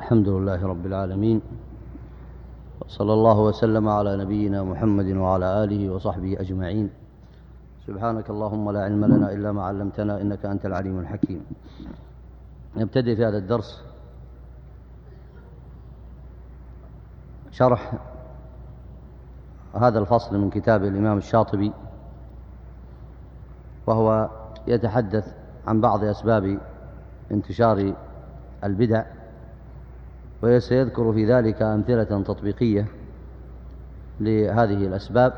الحمد لله رب العالمين وصلى الله وسلم على نبينا محمد وعلى آله وصحبه أجمعين. سبحانك اللهم لا علم لنا إلا ما علمتنا إنك أنت العليم الحكيم. نبتدئ في هذا الدرس شرح هذا الفصل من كتاب الإمام الشاطبي وهو يتحدث عن بعض أسباب انتشار البدع. وسيذكر في ذلك أمثلة تطبيقية لهذه الأسباب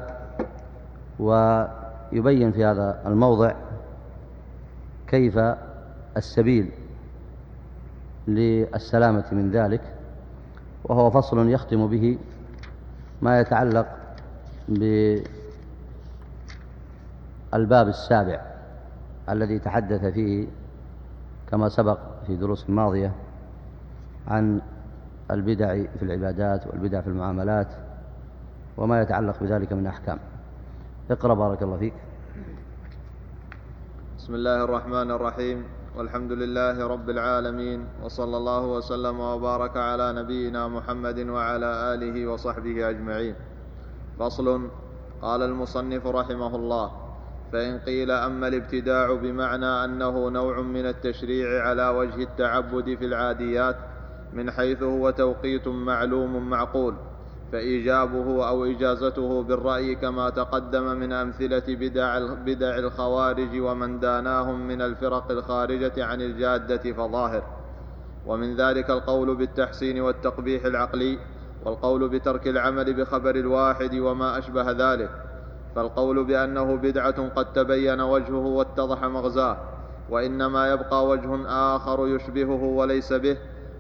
ويبين في هذا الموضع كيف السبيل للسلامة من ذلك وهو فصل يختم به ما يتعلق بالباب السابع الذي تحدث فيه كما سبق في دروس ماضية عن البدع في العبادات والبدع في المعاملات وما يتعلق بذلك من أحكام. اقرأ بارك الله فيك. بسم الله الرحمن الرحيم. والحمد لله رب العالمين وصلى الله وسلم وبارك على نبينا محمد وعلى آله وصحبه أجمعين. فصل قال المصنف رحمه الله فإن قيل أما الابتداع بمعنى أنه نوع من التشريع على وجه التعبد في العاديات من حيث هو توقيت معلوم معقول فإيجابه أو إجازته بالرأي كما تقدم من أمثلة بدع, بدع الخوارج ومن داناهم من الفرق الخارجة عن الجادة فظاهر. ومن ذلك القول بالتحسين والتقبيح العقلي والقول بترك العمل بخبر الواحد وما أشبه ذلك. فالقول بأنه بدعة قد تبين وجهه واتضح مغزاه وإنما يبقى وجه آخر يشبهه وليس به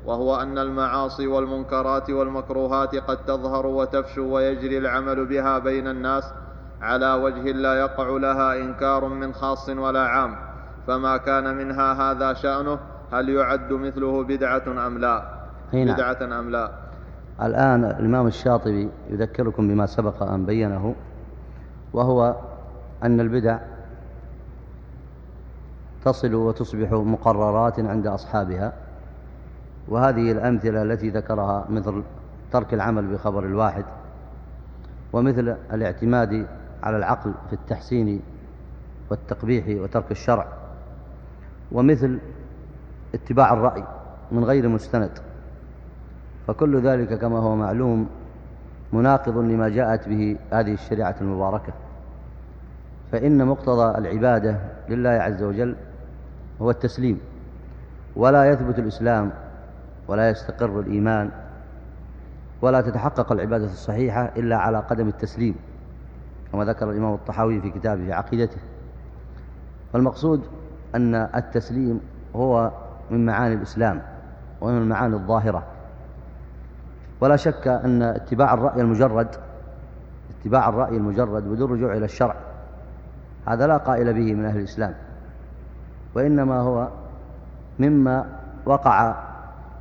وهو أن المعاصي والمنكرات والمكروهات قد تظهر وتفشو ويجري العمل بها بين الناس على وجه لا يقع لها إنكار من خاص ولا عام. فما كان منها هذا شأنه هل يعد مثله بدعة أم لا؟ نعم. بدعة أم لا؟ الآن الإمام الشاطبي يذكركم بما سبق أن بينه وهو أن البدع تصل وتصبح مقررات عند أصحابها. وهذه الأمثلة التي ذكرها مثل ترك العمل بخبر الواحد ومثل الاعتماد على العقل في التحسين والتقبيح وترك الشرع ومثل اتباع الرأي من غير مستند فكل ذلك كما هو معلوم مناقض لما جاءت به هذه الشريعة المباركة فإن مقتضى العبادة لله عز وجل هو التسليم ولا يثبت الإسلام ولا يستقر الإيمان ولا تتحقق العبادة الصحيحة إلا على قدم التسليم كما ذكر الإمام الطحاوي في كتابه في عقيدته. فالمقصود أن التسليم هو من معاني الإسلام ومن المعاني الظاهرة. ولا شك أن اتباع الرأي المجرد اتباع الرأي المجرد بدون رجوع إلى الشرع هذا لا قائل به من أهل الإسلام. وإنما هو مما وقع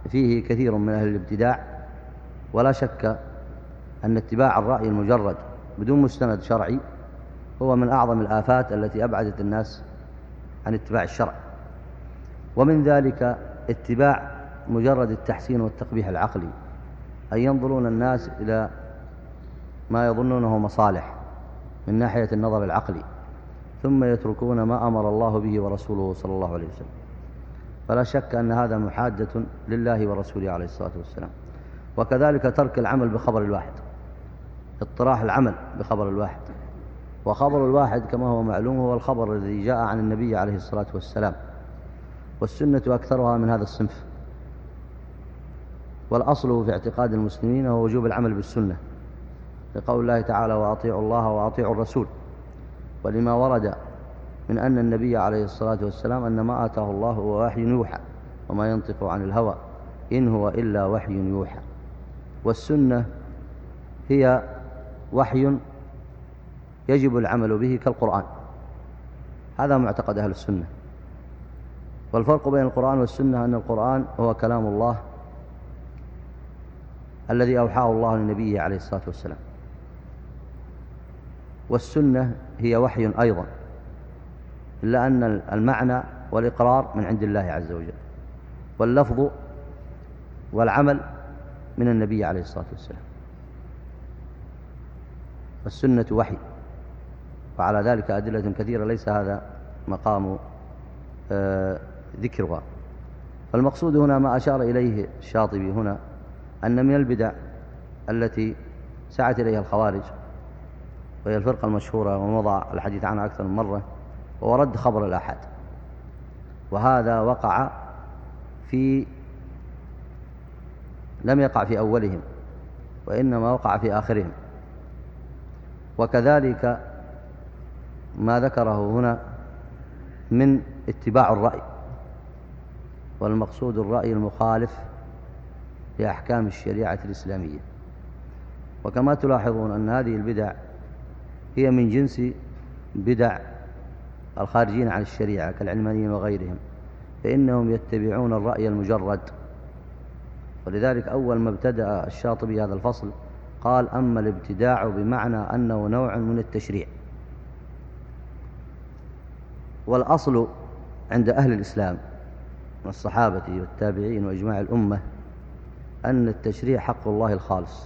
فيه كثير من أهل الابتداع ولا شك أن اتباع الرأي المجرد بدون مستند شرعي هو من أعظم الآفات التي أبعدت الناس عن اتباع الشرع. ومن ذلك اتباع مجرد التحسين والتقبيح العقلي أن ينظرون الناس إلى ما يظنونه مصالح من ناحية النظر العقلي ثم يتركون ما أمر الله به ورسوله صلى الله عليه وسلم. فلا شك أن هذا محادة لله ورسوله عليه الصلاة والسلام. وكذلك ترك العمل بخبر الواحد. اطراح العمل بخبر الواحد. وخبر الواحد كما هو معلوم هو الخبر الذي جاء عن النبي عليه الصلاة والسلام. والسنة أكثرها من هذا الصنف. والأصل في اعتقاد المسلمين هو وجوب العمل بالسنة. لقول الله تعالى وأطيعوا الله وأطيعوا الرسول. ولما ورد من أن النبي عليه الصلاة والسلام أن ما آتاه الله هو وحي يوحى وما ينطق عن الهوى إن هو إلا وحي يوحى. والسنة هي وحي يجب العمل به كالقرآن. هذا معتقد أهل السنة. والفرق بين القرآن والسنة أن القرآن هو كلام الله الذي أوحاه الله لنبيه عليه الصلاة والسلام. والسنة هي وحي أيضا. إلا أن المعنى والإقرار من عند الله عز وجل واللفظ والعمل من النبي عليه الصلاة والسلام والسنة وحي وعلى ذلك أدلة كثيرة ليس هذا مقام آه، ذكرها فالمقصود هنا ما أشار إليه الشاطبي هنا أن من البدع التي سعت إليها الخوارج وهي الفرقة المشهورة ومضى الحديث عنها أكثر من مرة هو رد خبر الأحد. وهذا وقع في لم يقع في أولهم وإنما وقع في آخرهم. وكذلك ما ذكره هنا من اتباع الرأي والمقصود الرأي المخالف لأحكام الشريعة الإسلامية. وكما تلاحظون أن هذه البدع هي من جنس بدع الخارجين عن الشريعة كالعلمانيين وغيرهم فإنهم يتبعون الرأي المجرد. ولذلك أول ما ابتدأ الشاطبي هذا الفصل قال أما الابتداع بمعنى أنه نوع من التشريع. والأصل عند أهل الإسلام من الصحابة والتابعين وإجماع الأمة أن التشريع حق الله الخالص.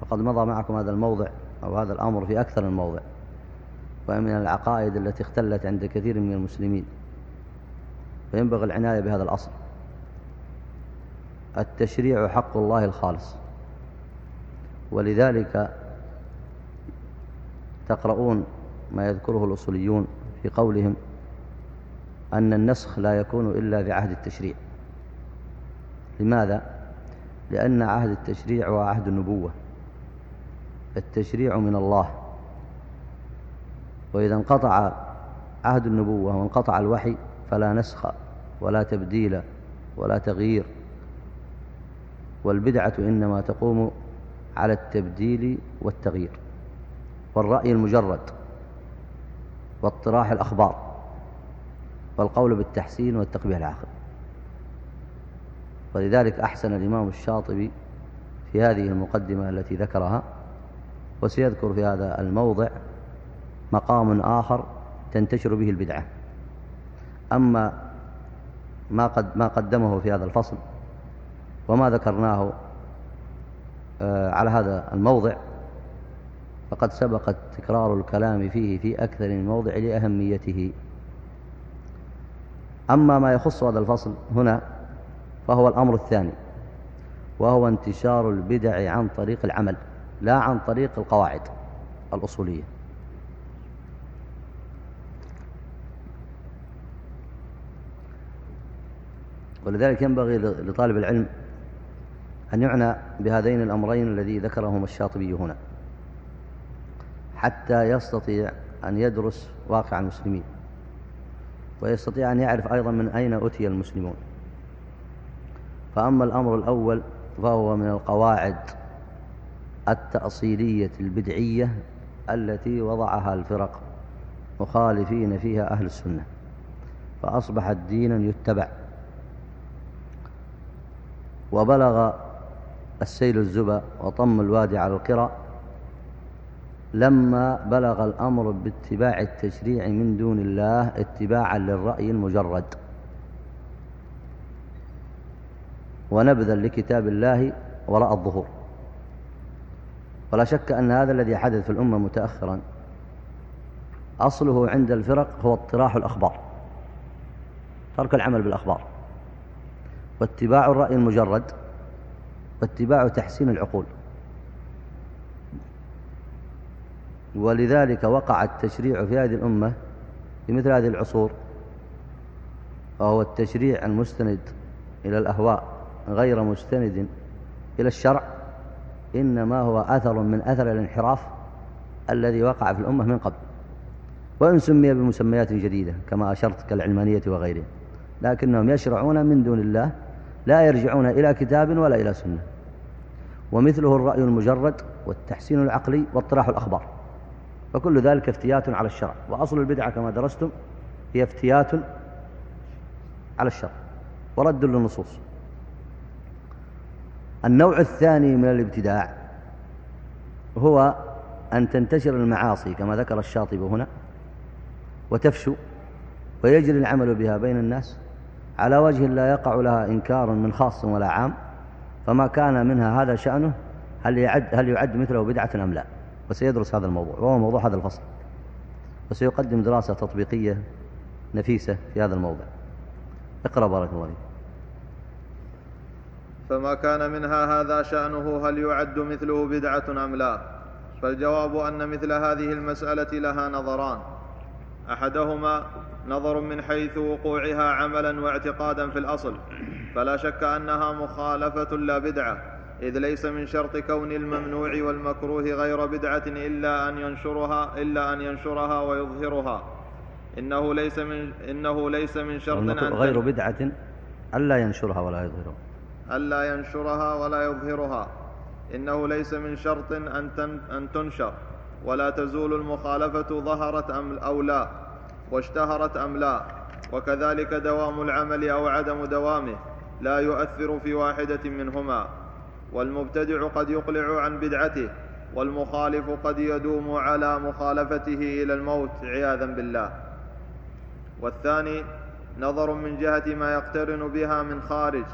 وقد مضى معكم هذا الموضع أو هذا الأمر في أكثر من موضع. ومن العقائد التي اختلت عند كثير من المسلمين. فينبغي العناية بهذا الأصل. التشريع حق الله الخالص. ولذلك تقرؤون ما يذكره الأصوليون في قولهم أن النسخ لا يكون إلا بعهد التشريع. لماذا؟ لأن عهد التشريع هو عهد النبوة. التشريع من الله. وإذا انقطع عهد النبوة وانقطع الوحي فلا نسخ ولا تبديل ولا تغيير. والبدعة إنما تقوم على التبديل والتغيير. والرأي المجرد واطراح الأخبار والقول بالتحسين والتقبيح العاقل ولذلك أحسن الإمام الشاطبي في هذه المقدمة التي ذكرها وسيذكر في هذا الموضع مقام آخر تنتشر به البدعة. أما ما, قد ما قدمه في هذا الفصل وما ذكرناه آه، على هذا الموضع فقد سبقت تكرار الكلام فيه في أكثر من موضع لأهميته. أما ما يخص هذا الفصل هنا فهو الأمر الثاني وهو انتشار البدع عن طريق العمل لا عن طريق القواعد الأصولية. ولذلك ينبغي لطالب العلم أن يعنى بهذين الأمرين الذي ذكرهما الشاطبي هنا حتى يستطيع أن يدرس واقع المسلمين ويستطيع أن يعرف أيضا من أين أتي المسلمون. فأما الأمر الأول فهو من القواعد التأصيلية البدعية التي وضعها الفرق مخالفين فيها أهل السنة فأصبحت دينا يتبع. وبلغ السيل الزبا وطم الوادي على القرى. لما بلغ الأمر باتباع التشريع من دون الله اتباعا للرأي المجرد. ونبذا لكتاب الله وراء الظهور. ولا شك أن هذا الذي حدث في الأمة متأخرا. أصله عند الفرق هو اطراح الأخبار ترك العمل بالأخبار. واتباع الرأي المجرد واتباع تحسين العقول. ولذلك وقع التشريع في هذه الأمة في مثل هذه العصور وهو التشريع المستند إلى الأهواء غير مستند إلى الشرع إنما هو أثر من أثر الانحراف الذي وقع في الأمة من قبل. وإن سمي بمسميات جديدة كما أشرت كالعلمانية وغيرها لكنهم يشرعون من دون الله لا يرجعون إلى كتاب ولا إلى سنة. ومثله الرأي المجرد والتحسين العقلي واطراح الأخبار. فكل ذلك افتيات على الشرع. وأصل البدعة كما درستم هي افتيات على الشرع ورد للنصوص. النوع الثاني من الابتداع هو أن تنتشر المعاصي كما ذكر الشاطب هنا وتفشو ويجري العمل بها بين الناس على وجه لا يقع لها إنكار من خاص ولا عام فما كان منها هذا شأنه هل يعد, هل يعد مثله بدعة أم لا؟ وسيدرس هذا الموضوع وهو موضوع هذا الفصل. وسيقدم دراسة تطبيقية نفيسة في هذا الموضع اقرأ بارك الله فيك. فما كان منها هذا شأنه هل يعد مثله بدعة أم لا؟ فالجواب أن مثل هذه المسألة لها نظران. أحدهما نظر من حيث وقوعها عملا واعتقادا في الأصل فلا شك أنها مخالفة لا بدعة إذ ليس من شرط كون الممنوع والمكروه غير بدعة إلا أن ينشرها إلا أن ينشرها ويظهرها. إنه ليس من إنه ليس من شرط أن غير بدعة ألا ينشرها ولا يظهرها. ألا ينشرها ولا يظهرها. إنه ليس من شرط أن أن تنشر ولا تزول المخالفة ظهرت أم أو لا. واشتهرت أم لا وكذلك دوام العمل أو عدم دوامه لا يؤثر في واحدة منهما. والمبتدع قد يقلع عن بدعته والمخالف قد يدوم على مخالفته إلى الموت عياذا بالله. والثاني نظر من جهة ما يقترن بها من خارج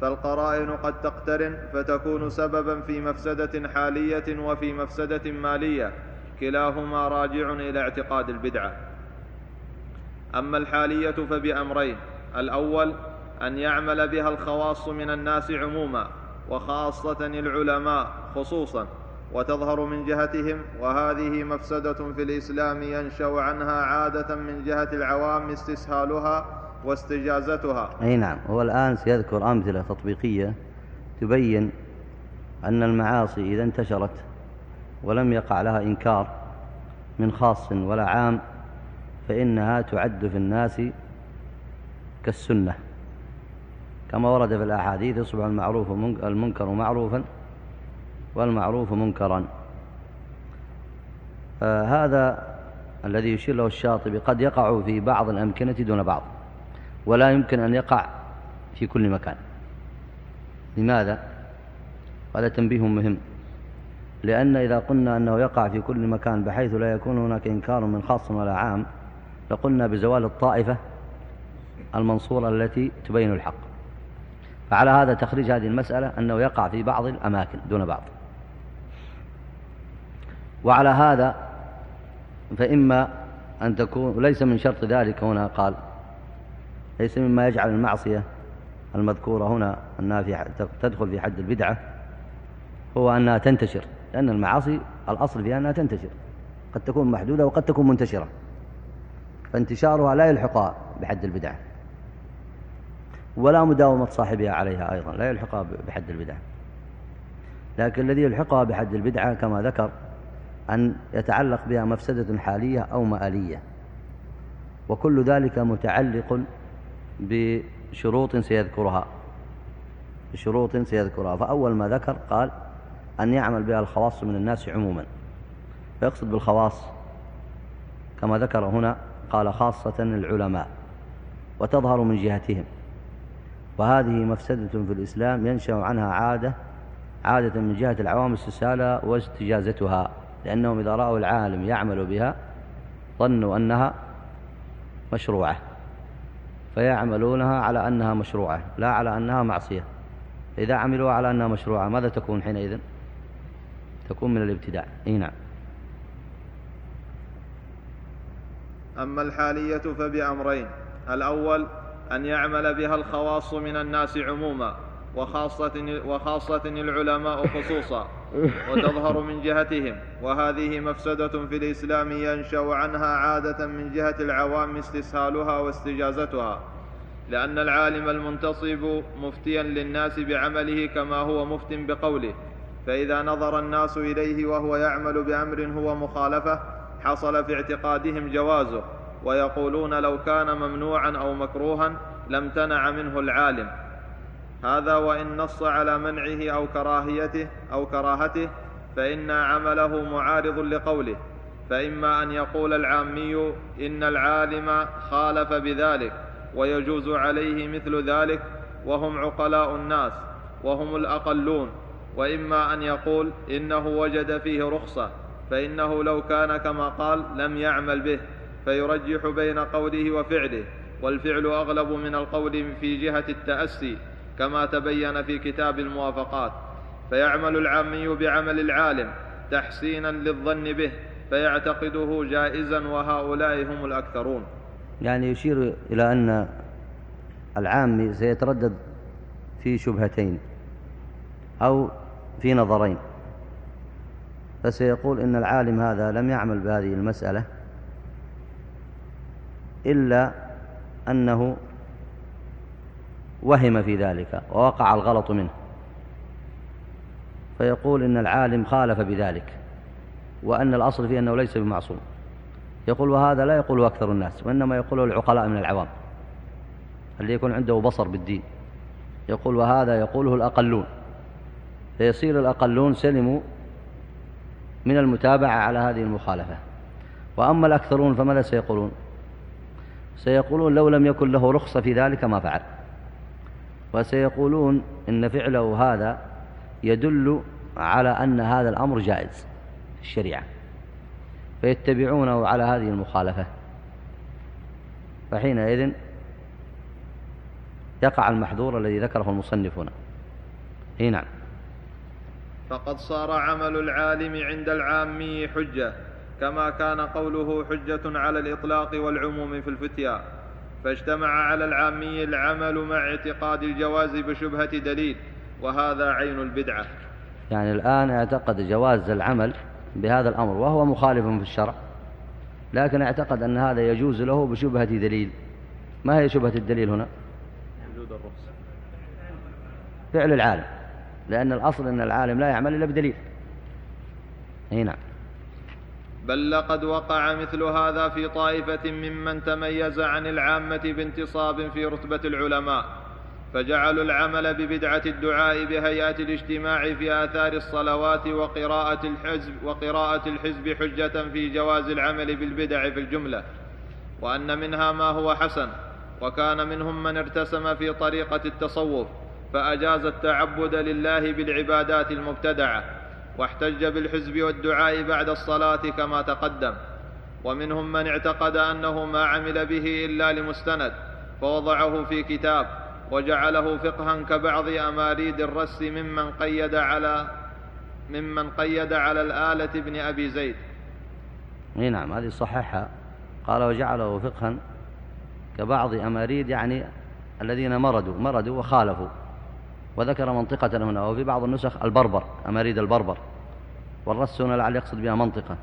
فالقرائن قد تقترن فتكون سببا في مفسدة حالية وفي مفسدة مالية كلاهما راجع إلى اعتقاد البدعة. أما الحالية فبأمرين. الأول أن يعمل بها الخواص من الناس عموما وخاصة العلماء خصوصا وتظهر من جهتهم وهذه مفسدة في الإسلام ينشأ عنها عادة من جهة العوام استسهالها واستجازتها. أي نعم. هو الآن سيذكر أمثلة تطبيقية تبين أن المعاصي إذا انتشرت ولم يقع لها إنكار من خاص ولا عام فإنها تعد في الناس كالسنة كما ورد في الأحاديث يصبح المعروف المنكر معروفا والمعروف منكرا هذا الذي يشير له الشاطبي قد يقع في بعض الأمكنة دون بعض ولا يمكن أن يقع في كل مكان لماذا؟ هذا تنبيه مهم لأن إذا قلنا أنه يقع في كل مكان بحيث لا يكون هناك إنكار من خاص ولا عام لقلنا بزوال الطائفة المنصورة التي تبين الحق. فعلى هذا تخريج هذه المسألة أنه يقع في بعض الأماكن دون بعض. وعلى هذا فإما أن تكون ليس من شرط ذلك هنا قال ليس مما يجعل المعصية المذكورة هنا أنها في تدخل في حد البدعة هو أنها تنتشر لأن المعاصي الأصل فيها أنها تنتشر قد تكون محدودة وقد تكون منتشرة. فانتشارها لا يلحقها بحد البدعة ولا مداومة صاحبها عليها أيضا لا يلحقها بحد البدعة لكن الذي يلحقها بحد البدعة كما ذكر أن يتعلق بها مفسدة حالية أو مآلية. وكل ذلك متعلق بشروط سيذكرها. بشروط سيذكرها. فأول ما ذكر قال أن يعمل بها الخواص من الناس عموما. فيقصد بالخواص كما ذكر هنا قال خاصة العلماء وتظهر من جهتهم. وهذه مفسدة في الإسلام ينشأ عنها عادة عادة من جهة العوام استسهالها واستجازتها لأنهم إذا رأوا العالم يعمل بها ظنوا أنها مشروعة فيعملونها على أنها مشروعة لا على أنها معصية. إذا عملوا على أنها مشروعة ماذا تكون حينئذ؟ تكون من الابتداع. اي نعم. أما الحالية فبأمرين. الأول أن يعمل بها الخواص من الناس عموما وخاصة, وخاصة العلماء خصوصا وتظهر من جهتهم. وهذه مفسدة في الإسلام ينشأ عنها عادة من جهة العوام استسهالها واستجازتها لأن العالم المنتصب مفتيا للناس بعمله كما هو مفت بقوله. فإذا نظر الناس إليه وهو يعمل بأمر هو مخالفة حصل في اعتقادهم جوازه ويقولون لو كان ممنوعا أو مكروها لامتنع منه العالم. هذا وإن نص على منعه أو كراهيته أو كراهته فإن عمله معارض لقوله. فإما أن يقول العامي إن العالم خالف بذلك ويجوز عليه مثل ذلك وهم عقلاء الناس وهم الأقلون. وإما أن يقول إنه وجد فيه رخصة. فإنه لو كان كما قال لم يعمل به فيرجح بين قوله وفعله والفعل أغلب من القول في جهة التأسي كما تبين في كتاب الموافقات. فيعمل العامي بعمل العالم تحسينا للظن به فيعتقده جائزا وهؤلاء هم الأكثرون. يعني يشير إلى أن العامي سيتردد في شبهتين أو في نظرين. فسيقول إن العالم هذا لم يعمل بهذه المسألة إلا أنه وهم في ذلك ووقع الغلط منه. فيقول إن العالم خالف بذلك وأن الأصل فيه أنه ليس بمعصوم. يقول وهذا لا يقوله أكثر الناس وإنما يقوله العقلاء من العوام. اللي يكون عنده بصر بالدين. يقول وهذا يقوله الأقلون. فيصير الأقلون سلموا من المتابعة على هذه المخالفة. وأما الأكثرون فماذا سيقولون؟ سيقولون لو لم يكن له رخصة في ذلك ما فعل. وسيقولون إن فعله هذا يدل على أن هذا الأمر جائز في الشريعة. فيتبعونه على هذه المخالفة. فحينئذ يقع المحذور الذي ذكره المصنف هنا نعم. فقد صار عمل العالم عند العامي حجة كما كان قوله حجة على الإطلاق والعموم في الفتيا. فاجتمع على العامي العمل مع اعتقاد الجواز بشبهة دليل وهذا عين البدعة. يعني الآن اعتقد جواز العمل بهذا الأمر وهو مخالف في الشرع لكن اعتقد أن هذا يجوز له بشبهة دليل. ما هي شبهة الدليل هنا؟ فعل العالم. لأن الأصل أن العالم لا يعمل إلا بدليل. أي نعم. بل لقد وقع مثل هذا في طائفة ممن تميز عن العامة بانتصاب في رتبة العلماء فجعلوا العمل ببدعة الدعاء بهيئة الاجتماع في آثار الصلوات وقراءة الحزب وقراءة الحزب حجة في جواز العمل بالبدع في الجملة وأن منها ما هو حسن وكان منهم من ارتسم في طريقة التصوف فأجاز التعبد لله بالعبادات المبتدعة واحتج بالحزب والدعاء بعد الصلاة كما تقدم. ومنهم من اعتقد أنه ما عمل به إلا لمستند فوضعه في كتاب وجعله فقها كبعض أماريد الرس ممن قيد على ممن قيد على الآلة ابن أبي زيد. إي نعم هذه صححها قال وجعله فقها كبعض أماريد يعني الذين مردوا مردوا وخالفوا. وذكر منطقة هنا وفي بعض النسخ البربر أماريد البربر. والرس هنا لعل يقصد بها منطقة.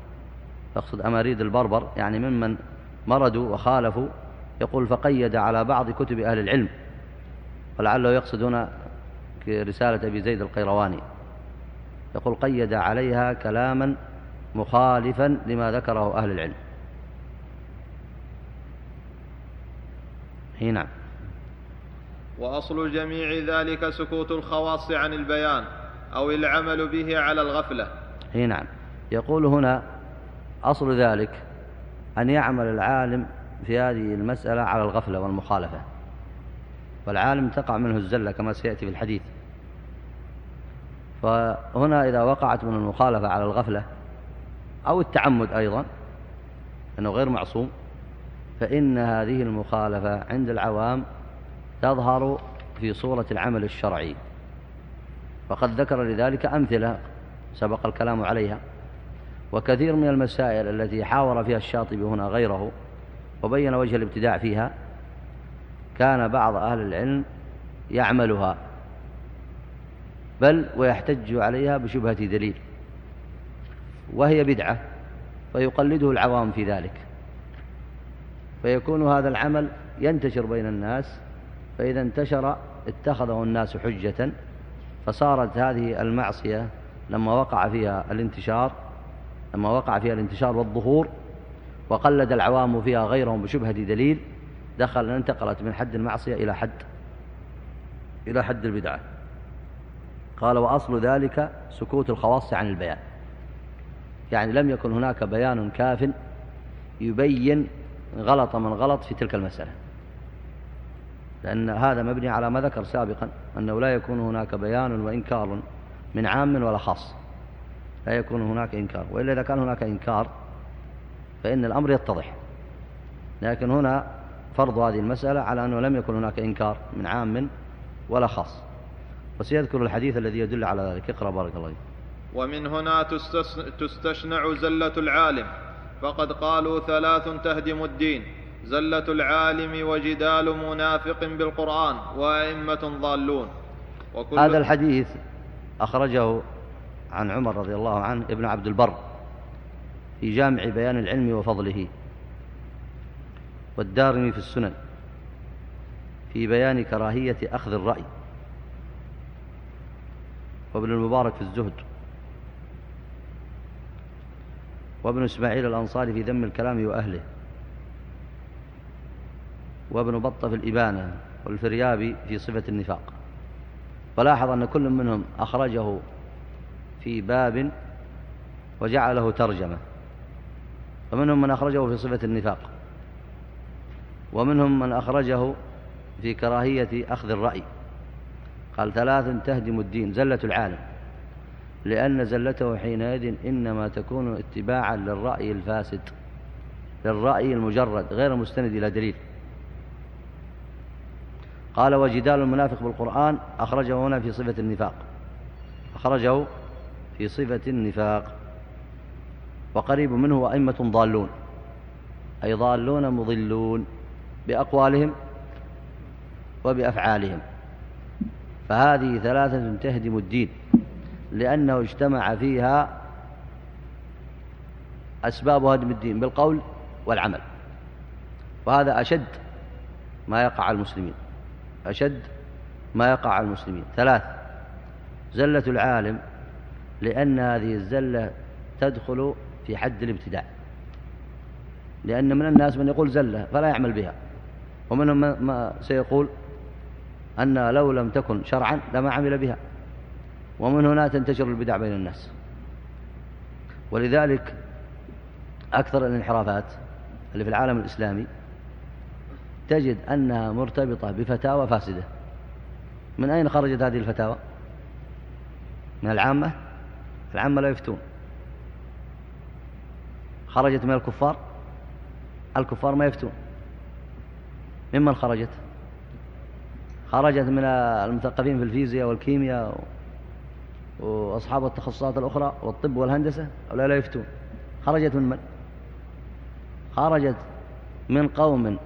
يقصد أماريد البربر يعني ممن مردوا وخالفوا. يقول فقيد على بعض كتب أهل العلم. ولعله يقصد هنا رسالة أبي زيد القيرواني. يقول قيد عليها كلاما مخالفا لما ذكره أهل العلم. هي نعم. وأصل جميع ذلك سكوت الخواص عن البيان أو العمل به على الغفلة. إي نعم. يقول هنا أصل ذلك أن يعمل العالم في هذه المسألة على الغفلة والمخالفة. والعالم تقع منه الزلة كما سيأتي في الحديث. فهنا إذا وقعت من المخالفة على الغفلة أو التعمد أيضا انه غير معصوم فإن هذه المخالفة عند العوام تظهر في صورة العمل الشرعي. وقد ذكر لذلك أمثلة سبق الكلام عليها. وكثير من المسائل التي حاور فيها الشاطبي هنا غيره وبين وجه الابتداع فيها كان بعض أهل العلم يعملها بل ويحتج عليها بشبهة دليل. وهي بدعة فيقلده العوام في ذلك. فيكون هذا العمل ينتشر بين الناس فإذا انتشر اتخذه الناس حجة فصارت هذه المعصية لما وقع فيها الانتشار لما وقع فيها الانتشار والظهور وقلد العوام فيها غيرهم بشبهة دليل دخل انتقلت من حد المعصية إلى حد إلى حد البدعة. قال وأصل ذلك سكوت الخواص عن البيان. يعني لم يكن هناك بيان كاف يبين غلط من غلط في تلك المسألة. لأن هذا مبني على ما ذكر سابقا أنه لا يكون هناك بيان وإنكار من عام ولا خاص. لا يكون هناك إنكار وإلا إذا كان هناك إنكار فإن الأمر يتضح. لكن هنا فرض هذه المسألة على أنه لم يكن هناك إنكار من عام ولا خاص. وسيذكر الحديث الذي يدل على ذلك. اقرأ بارك الله فيك. ومن هنا تستشنع زلة العالم. فقد قالوا ثلاث تهدم الدين. زلة العالم وجدال منافق بالقرآن وأئمة ضالون. وكل هذا الحديث أخرجه عن عمر رضي الله عنه ابن عبد البر في جامع بيان العلم وفضله. والدارمي في السنن في بيان كراهية أخذ الرأي. وابن المبارك في الزهد. وابن إسماعيل الأنصاري في ذم الكلام وأهله. وابن بطة في الإبانة والفريابي في صفة النفاق. ولاحظ أن كل منهم أخرجه في باب وجعله ترجمة. ومنهم من أخرجه في صفة النفاق. ومنهم من أخرجه في كراهية أخذ الرأي. قال ثلاث تهدم الدين زلة العالم. لأن زلته حينئذ إنما تكون اتباعا للرأي الفاسد للرأي المجرد غير المستند إلى دليل. قال وجدال المنافق بالقرآن أخرجه هنا في صفة النفاق. أخرجه في صفة النفاق. وقريب منه وأئمة ضالون. أي ضالون مضلون بأقوالهم وبأفعالهم. فهذه ثلاثة تهدم الدين لأنه اجتمع فيها أسباب هدم الدين بالقول والعمل. وهذا أشد ما يقع على المسلمين. أشد ما يقع على المسلمين. ثلاث زلة العالم لأن هذه الزلة تدخل في حد الابتداع. لأن من الناس من يقول زلة فلا يعمل بها. ومنهم ما سيقول أن لو لم تكن شرعا لما عمل بها. ومن هنا تنتشر البدع بين الناس. ولذلك أكثر الانحرافات اللي في العالم الإسلامي تجد أنها مرتبطة بفتاوى فاسدة. من أين خرجت هذه الفتاوى؟ من العامة؟ العامة لا يفتون. خرجت من الكفار؟ الكفار ما يفتون. ممن خرجت؟ خرجت من المثقفين في الفيزياء والكيمياء وأصحاب التخصصات الأخرى والطب والهندسة؟ أولا لا يفتون. خرجت من من؟ خرجت من قوم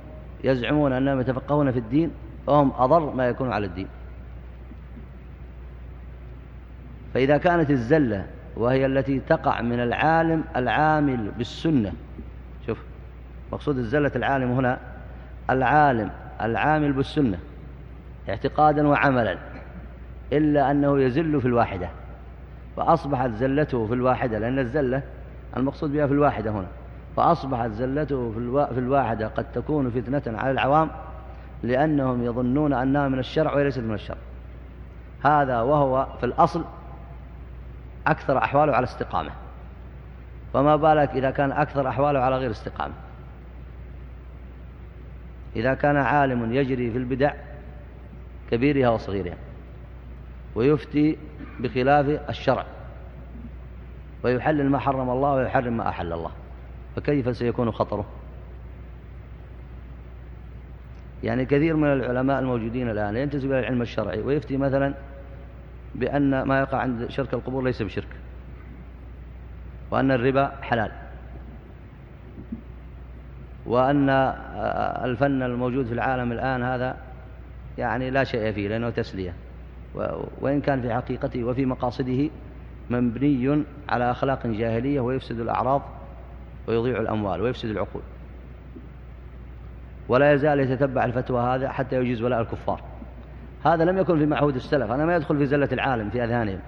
يزعمون أنهم يتفقهون في الدين فهم أضر ما يكون على الدين. فإذا كانت الزلة وهي التي تقع من العالم العامل بالسنة شوف مقصود الزلة العالم هنا العالم العامل بالسنة اعتقادا وعملا إلا أنه يزل في الواحدة فأصبحت زلته في الواحدة لأن الزلة المقصود بها في الواحدة هنا. فأصبحت زلته في الواحدة قد تكون فتنة على العوام لأنهم يظنون أنها من الشرع وليست من الشرع. هذا وهو في الأصل أكثر أحواله على استقامة. فما بالك إذا كان أكثر أحواله على غير استقامة؟ إذا كان عالم يجري في البدع كبيرها وصغيرها ويفتي بخلاف الشرع ويحلل ما حرم الله ويحرم ما أحل الله. فكيف سيكون خطره؟ يعني كثير من العلماء الموجودين الآن ينتسب إلى العلم الشرعي ويفتي مثلا بأن ما يقع عند شرك القبور ليس بشرك وأن الربا حلال وأن الفن الموجود في العالم الآن هذا يعني لا شيء فيه لأنه تسلية وإن كان في حقيقته وفي مقاصده مبني على أخلاق جاهلية ويفسد الأعراض ويضيع الأموال ويفسد العقول. ولا يزال يتتبع الفتوى هذا حتى يجيز ولاء الكفار. هذا لم يكن في معهود السلف هذا ما يدخل في زلة العالم في أذهانهم.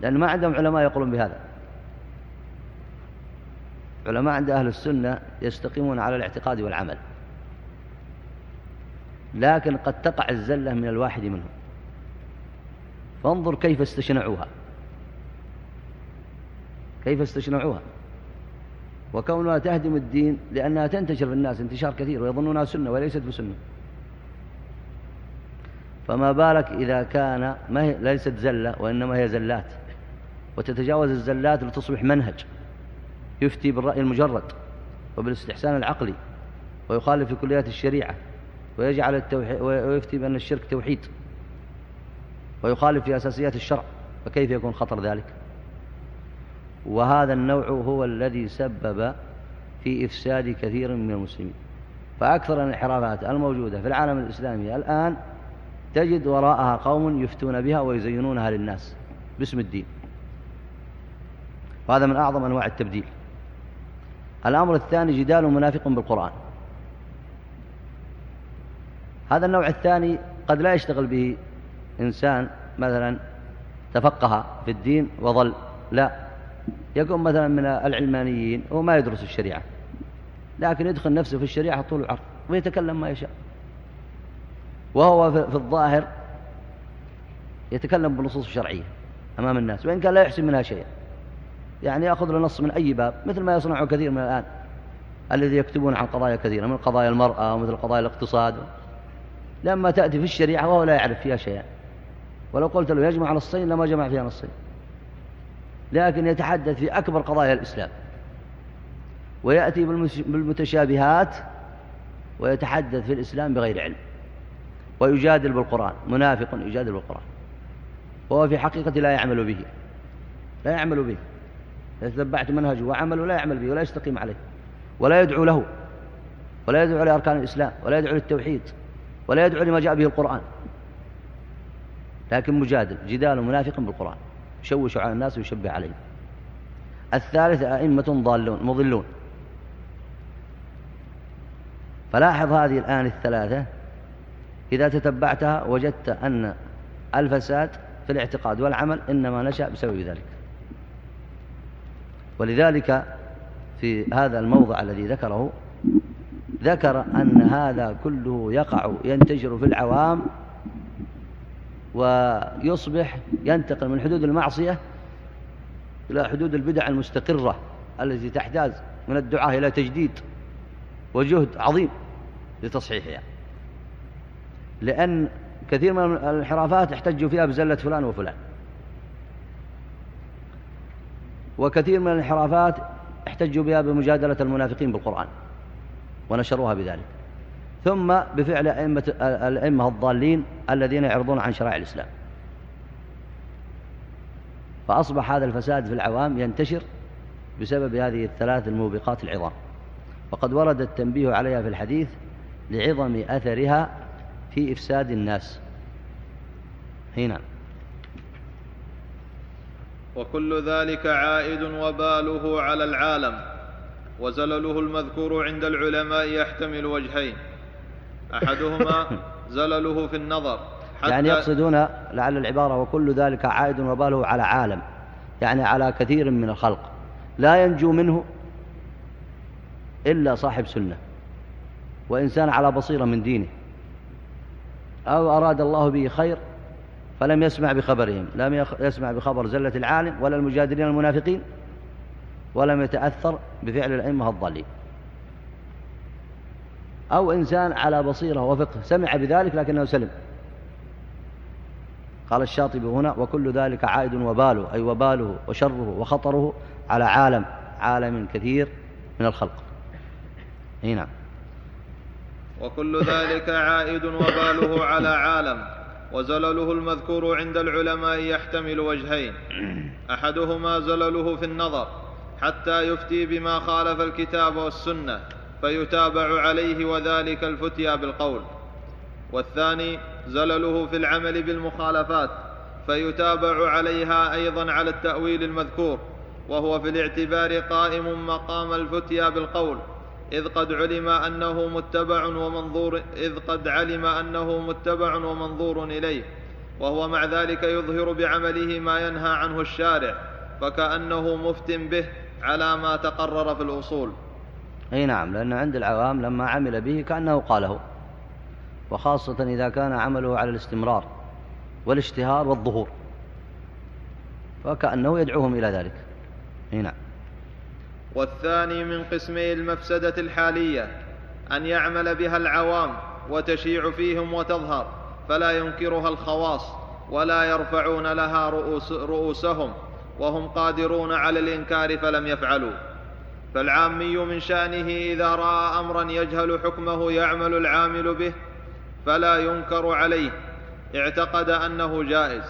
لأن ما عندهم علماء يقولون بهذا. علماء عند أهل السنة يستقيمون على الاعتقاد والعمل. لكن قد تقع الزلة من الواحد منهم. فانظر كيف استشنعوها. كيف استشنعوها. وكونها تهدم الدين لأنها تنتشر في الناس انتشار كثير ويظنونها سنة وليست بسنة. فما بالك إذا كان ما هي ليست زلة وإنما هي زلات. وتتجاوز الزلات لتصبح منهج يفتي بالرأي المجرد وبالاستحسان العقلي ويخالف في كليات الشريعة ويجعل التوحيد ويفتي بأن الشرك توحيد ويخالف في أساسيات الشرع. فكيف يكون خطر ذلك؟ وهذا النوع هو الذي سبب في إفساد كثير من المسلمين. فأكثر الانحرافات الموجودة في العالم الإسلامي الآن تجد وراءها قوم يفتون بها ويزينونها للناس باسم الدين. وهذا من أعظم أنواع التبديل. الأمر الثاني جدال منافق بالقرآن. هذا النوع الثاني قد لا يشتغل به إنسان مثلا تفقه في الدين وظل لا. يكون مثلا من العلمانيين هو ما يدرس الشريعة لكن يدخل نفسه في الشريعة طول العرض ويتكلم ما يشاء. وهو في الظاهر يتكلم بالنصوص الشرعية أمام الناس وإن كان لا يحسن منها شيئا. يعني يأخذ النص من أي باب مثل ما يصنعه كثير من الآن الذي يكتبون عن قضايا كثيرة من قضايا المرأة ومثل قضايا الاقتصاد. لما تأتي في الشريعة وهو لا يعرف فيها شيئا. ولو قلت له يجمع نصين لما جمع فيها نصين. لكن يتحدث في أكبر قضايا الإسلام. ويأتي بالمتشابهات ويتحدث في الإسلام بغير علم. ويجادل بالقرآن. منافق يجادل بالقرآن. وهو في حقيقة لا يعمل به. لا يعمل به. تتبعت منهجه وعمله لا يعمل به ولا يستقيم عليه. ولا يدعو له. ولا يدعو لأركان الإسلام. ولا يدعو للتوحيد. ولا يدعو لما جاء به القرآن. لكن مجادل. جدال منافق بالقرآن. يشوش على الناس ويشبه عليهم. الثالث أئمة ضالون مضلون. فلاحظ هذه الآن الثلاثة. إذا تتبعتها وجدت أن الفساد في الاعتقاد والعمل إنما نشأ بسبب ذلك. ولذلك في هذا الموضع الذي ذكره ذكر أن هذا كله يقع ينتشر في العوام ويصبح ينتقل من حدود المعصية إلى حدود البدع المستقرة التي تحتاج من الدعاء إلى تجديد وجهد عظيم لتصحيحها. لأن كثير من الانحرافات احتجوا فيها بزلة فلان وفلان. وكثير من الانحرافات احتجوا بها بمجادلة المنافقين بالقرآن ونشروها بذلك. ثم بفعل أئمة الأئمة الضالين الذين يعرضون عن شرائع الإسلام. فأصبح هذا الفساد في العوام ينتشر بسبب هذه الثلاث الموبقات العظام. وقد ورد التنبيه عليها في الحديث لعظم أثرها في إفساد الناس. هنا. وكل ذلك عائد وباله على العالم وزلله المذكور عند العلماء يحتمل وجهين أحدهما زلله في النظر. حتى يعني يقصدون لعل العبارة وكل ذلك عائد وباله على عالم يعني على كثير من الخلق. لا ينجو منه إلا صاحب سنة. وإنسان على بصيرة من دينه. أو أراد الله به خير فلم يسمع بخبرهم لم يسمع بخبر زلة العالم ولا المجادلين المنافقين ولم يتأثر بفعل الأئمة الضالين. أو إنسان على بصيرة وفقه. سمع بذلك لكنه سلم. قال الشاطبي هنا وكل ذلك عائد وباله أي وباله وشره وخطره على عالم عالم كثير من الخلق. هنا. وكل ذلك عائد وباله على عالم وزلله المذكور عند العلماء يحتمل وجهين. أحدهما زلله في النظر حتى يفتي بما خالف الكتاب والسنة. فيتابع عليه وذلك الفتيا بالقول. والثاني زلله في العمل بالمخالفات فيتابع عليها أيضا على التأويل المذكور وهو في الاعتبار قائم مقام الفتيا بالقول. إذ قد علم أنه متبع ومنظور إذ قد علم أنه متبع ومنظور إليه وهو مع ذلك يظهر بعمله ما ينهى عنه الشارع فكأنه مفت به على ما تقرر في الأصول. أي نعم لأن عند العوام لما عمل به كأنه قاله وخاصة إذا كان عمله على الاستمرار والاشتهار والظهور فكأنه يدعوهم إلى ذلك. أي نعم. والثاني من قسمي المفسدة الحالية أن يعمل بها العوام وتشيع فيهم وتظهر فلا ينكرها الخواص ولا يرفعون لها رؤوس رؤوسهم وهم قادرون على الإنكار فلم يفعلوا. فالعامي من شأنه إذا رأى أمرا يجهل حكمه يعمل العامل به فلا ينكر عليه اعتقد أنه جائز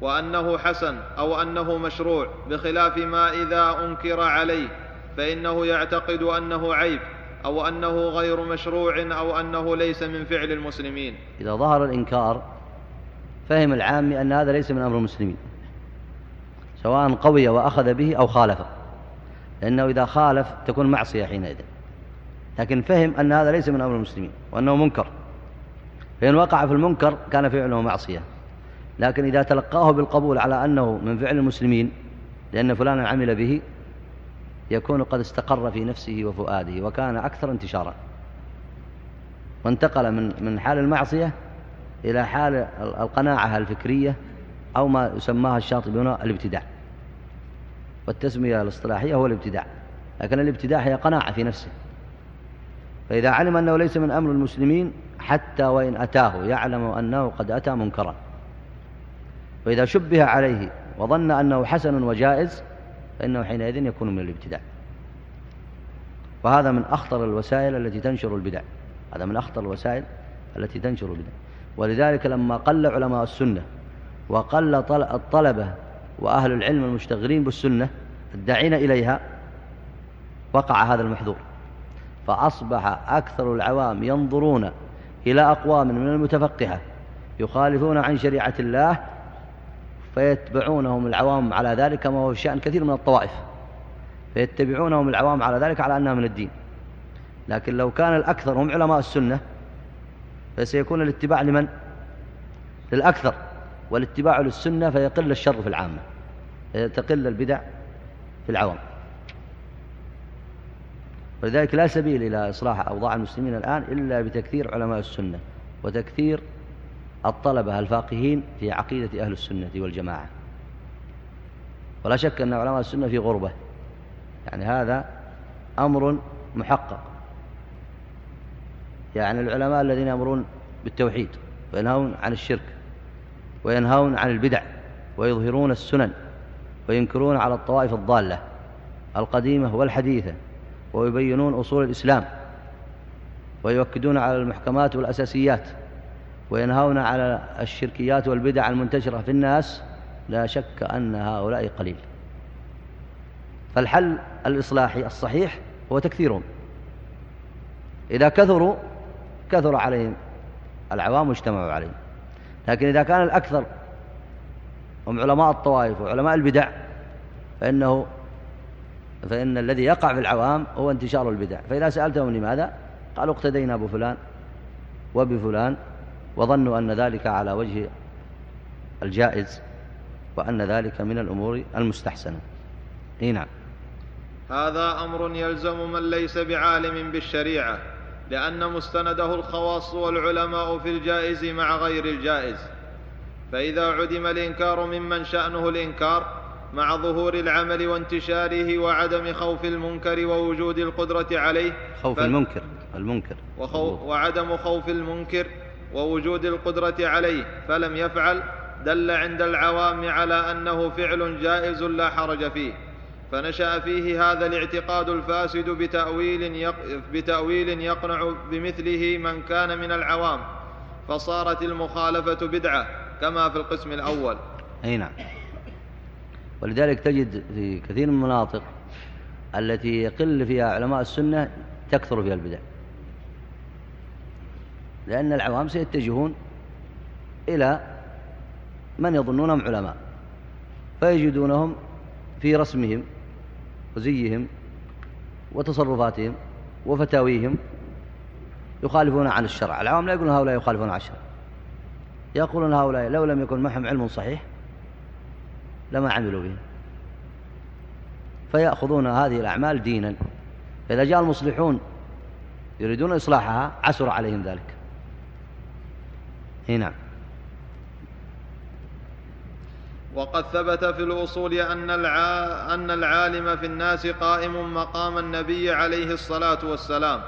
وأنه حسن أو أنه مشروع بخلاف ما إذا أنكر عليه فإنه يعتقد أنه عيب أو أنه غير مشروع أو أنه ليس من فعل المسلمين. إذا ظهر الإنكار فهم العام أن هذا ليس من أمر المسلمين سواء قوي وأخذ به أو خالفه. لأنه إذا خالف تكون معصية حينئذ. لكن فهم أن هذا ليس من أمر المسلمين وأنه منكر. فإن وقع في المنكر كان فعله معصية. لكن إذا تلقاه بالقبول على أنه من فعل المسلمين لأن فلانا عمل به يكون قد استقر في نفسه وفؤاده وكان أكثر انتشارا. وانتقل من من حال المعصية إلى حال القناعة الفكرية أو ما يسماها الشاطبون الابتداع. والتسمية الاصطلاحية هو الابتداع لكن الابتداع هي قناعة في نفسه. فإذا علم أنه ليس من أمر المسلمين حتى وإن أتاه يعلم أنه قد أتى منكرا. وإذا شبه عليه وظن أنه حسن وجائز فإنه حينئذ يكون من الابتداع. وهذا من أخطر الوسائل التي تنشر البدع. هذا من أخطر الوسائل التي تنشر البدع. ولذلك لما قل علماء السنة وقل الطلبة وأهل العلم المشتغلين بالسنة الداعين إليها وقع هذا المحذور. فأصبح أكثر العوام ينظرون إلى أقوام من المتفقهة يخالفون عن شريعة الله فيتبعونهم العوام على ذلك كما هو شأن كثير من الطوائف. فيتبعونهم العوام على ذلك على أنها من الدين. لكن لو كان الأكثر هم علماء السنة فسيكون الاتباع لمن؟ للأكثر. والاتباع للسنة فيقل الشر في العامة فيتقل البدع في العوام. ولذلك لا سبيل إلى إصلاح أوضاع المسلمين الآن إلا بتكثير علماء السنة وتكثير الطلبة الفاقهين في عقيدة أهل السنة والجماعة. ولا شك أن علماء السنة في غربة. يعني هذا أمر محقق. يعني العلماء الذين يأمرون بالتوحيد وينهون عن الشرك وينهون عن البدع ويظهرون السنن وينكرون على الطوائف الضالة القديمة والحديثة ويبينون أصول الإسلام ويؤكدون على المحكمات والأساسيات وينهون على الشركيات والبدع المنتشرة في الناس لا شك أن هؤلاء قليل فالحل الإصلاحي الصحيح هو تكثيرهم إذا كثروا كثر عليهم العوام واجتمعوا عليهم لكن إذا كان الأكثر هم علماء الطوائف وعلماء البدع فإنه فإن الذي يقع في العوام هو انتشار البدع. فإذا سألتهم لماذا قالوا اقتدينا بفلان وبفلان وظنوا أن ذلك على وجه الجائز وأن ذلك من الأمور المستحسنة. إي نعم. هذا أمر يلزم من ليس بعالم بالشريعة. لأن مستنده الخواص والعلماء في الجائز مع غير الجائز. فإذا عدم الإنكار ممن شأنه الإنكار مع ظهور العمل وانتشاره وعدم خوف المنكر ووجود القدرة عليه. خوف المنكر المنكر. وخو وعدم خوف المنكر ووجود القدرة عليه. فلم يفعل دل عند العوام على أنه فعل جائز لا حرج فيه. فنشأ فيه هذا الاعتقاد الفاسد بتأويل, يق... بتأويل يقنع بمثله من كان من العوام فصارت المخالفة بدعة كما في القسم الأول. أي نعم. ولذلك تجد في كثير من المناطق التي يقل فيها علماء السنة تكثر فيها البدع. لأن العوام سيتجهون إلى من يظنونهم علماء فيجدونهم في رسمهم وزيهم وتصرفاتهم وفتاويهم يخالفون عن الشرع. العوام لا يقولون هؤلاء يخالفون عن الشرع. يقولون هؤلاء لو لم يكن معهم علم صحيح لما عملوا به. فيأخذون هذه الأعمال دينا. فإذا جاء المصلحون يريدون إصلاحها عسر عليهم ذلك. نعم وقد ثبت في الأصول أن, الع... أن العالم في الناس قائم مقام النبي عليه الصلاة والسلام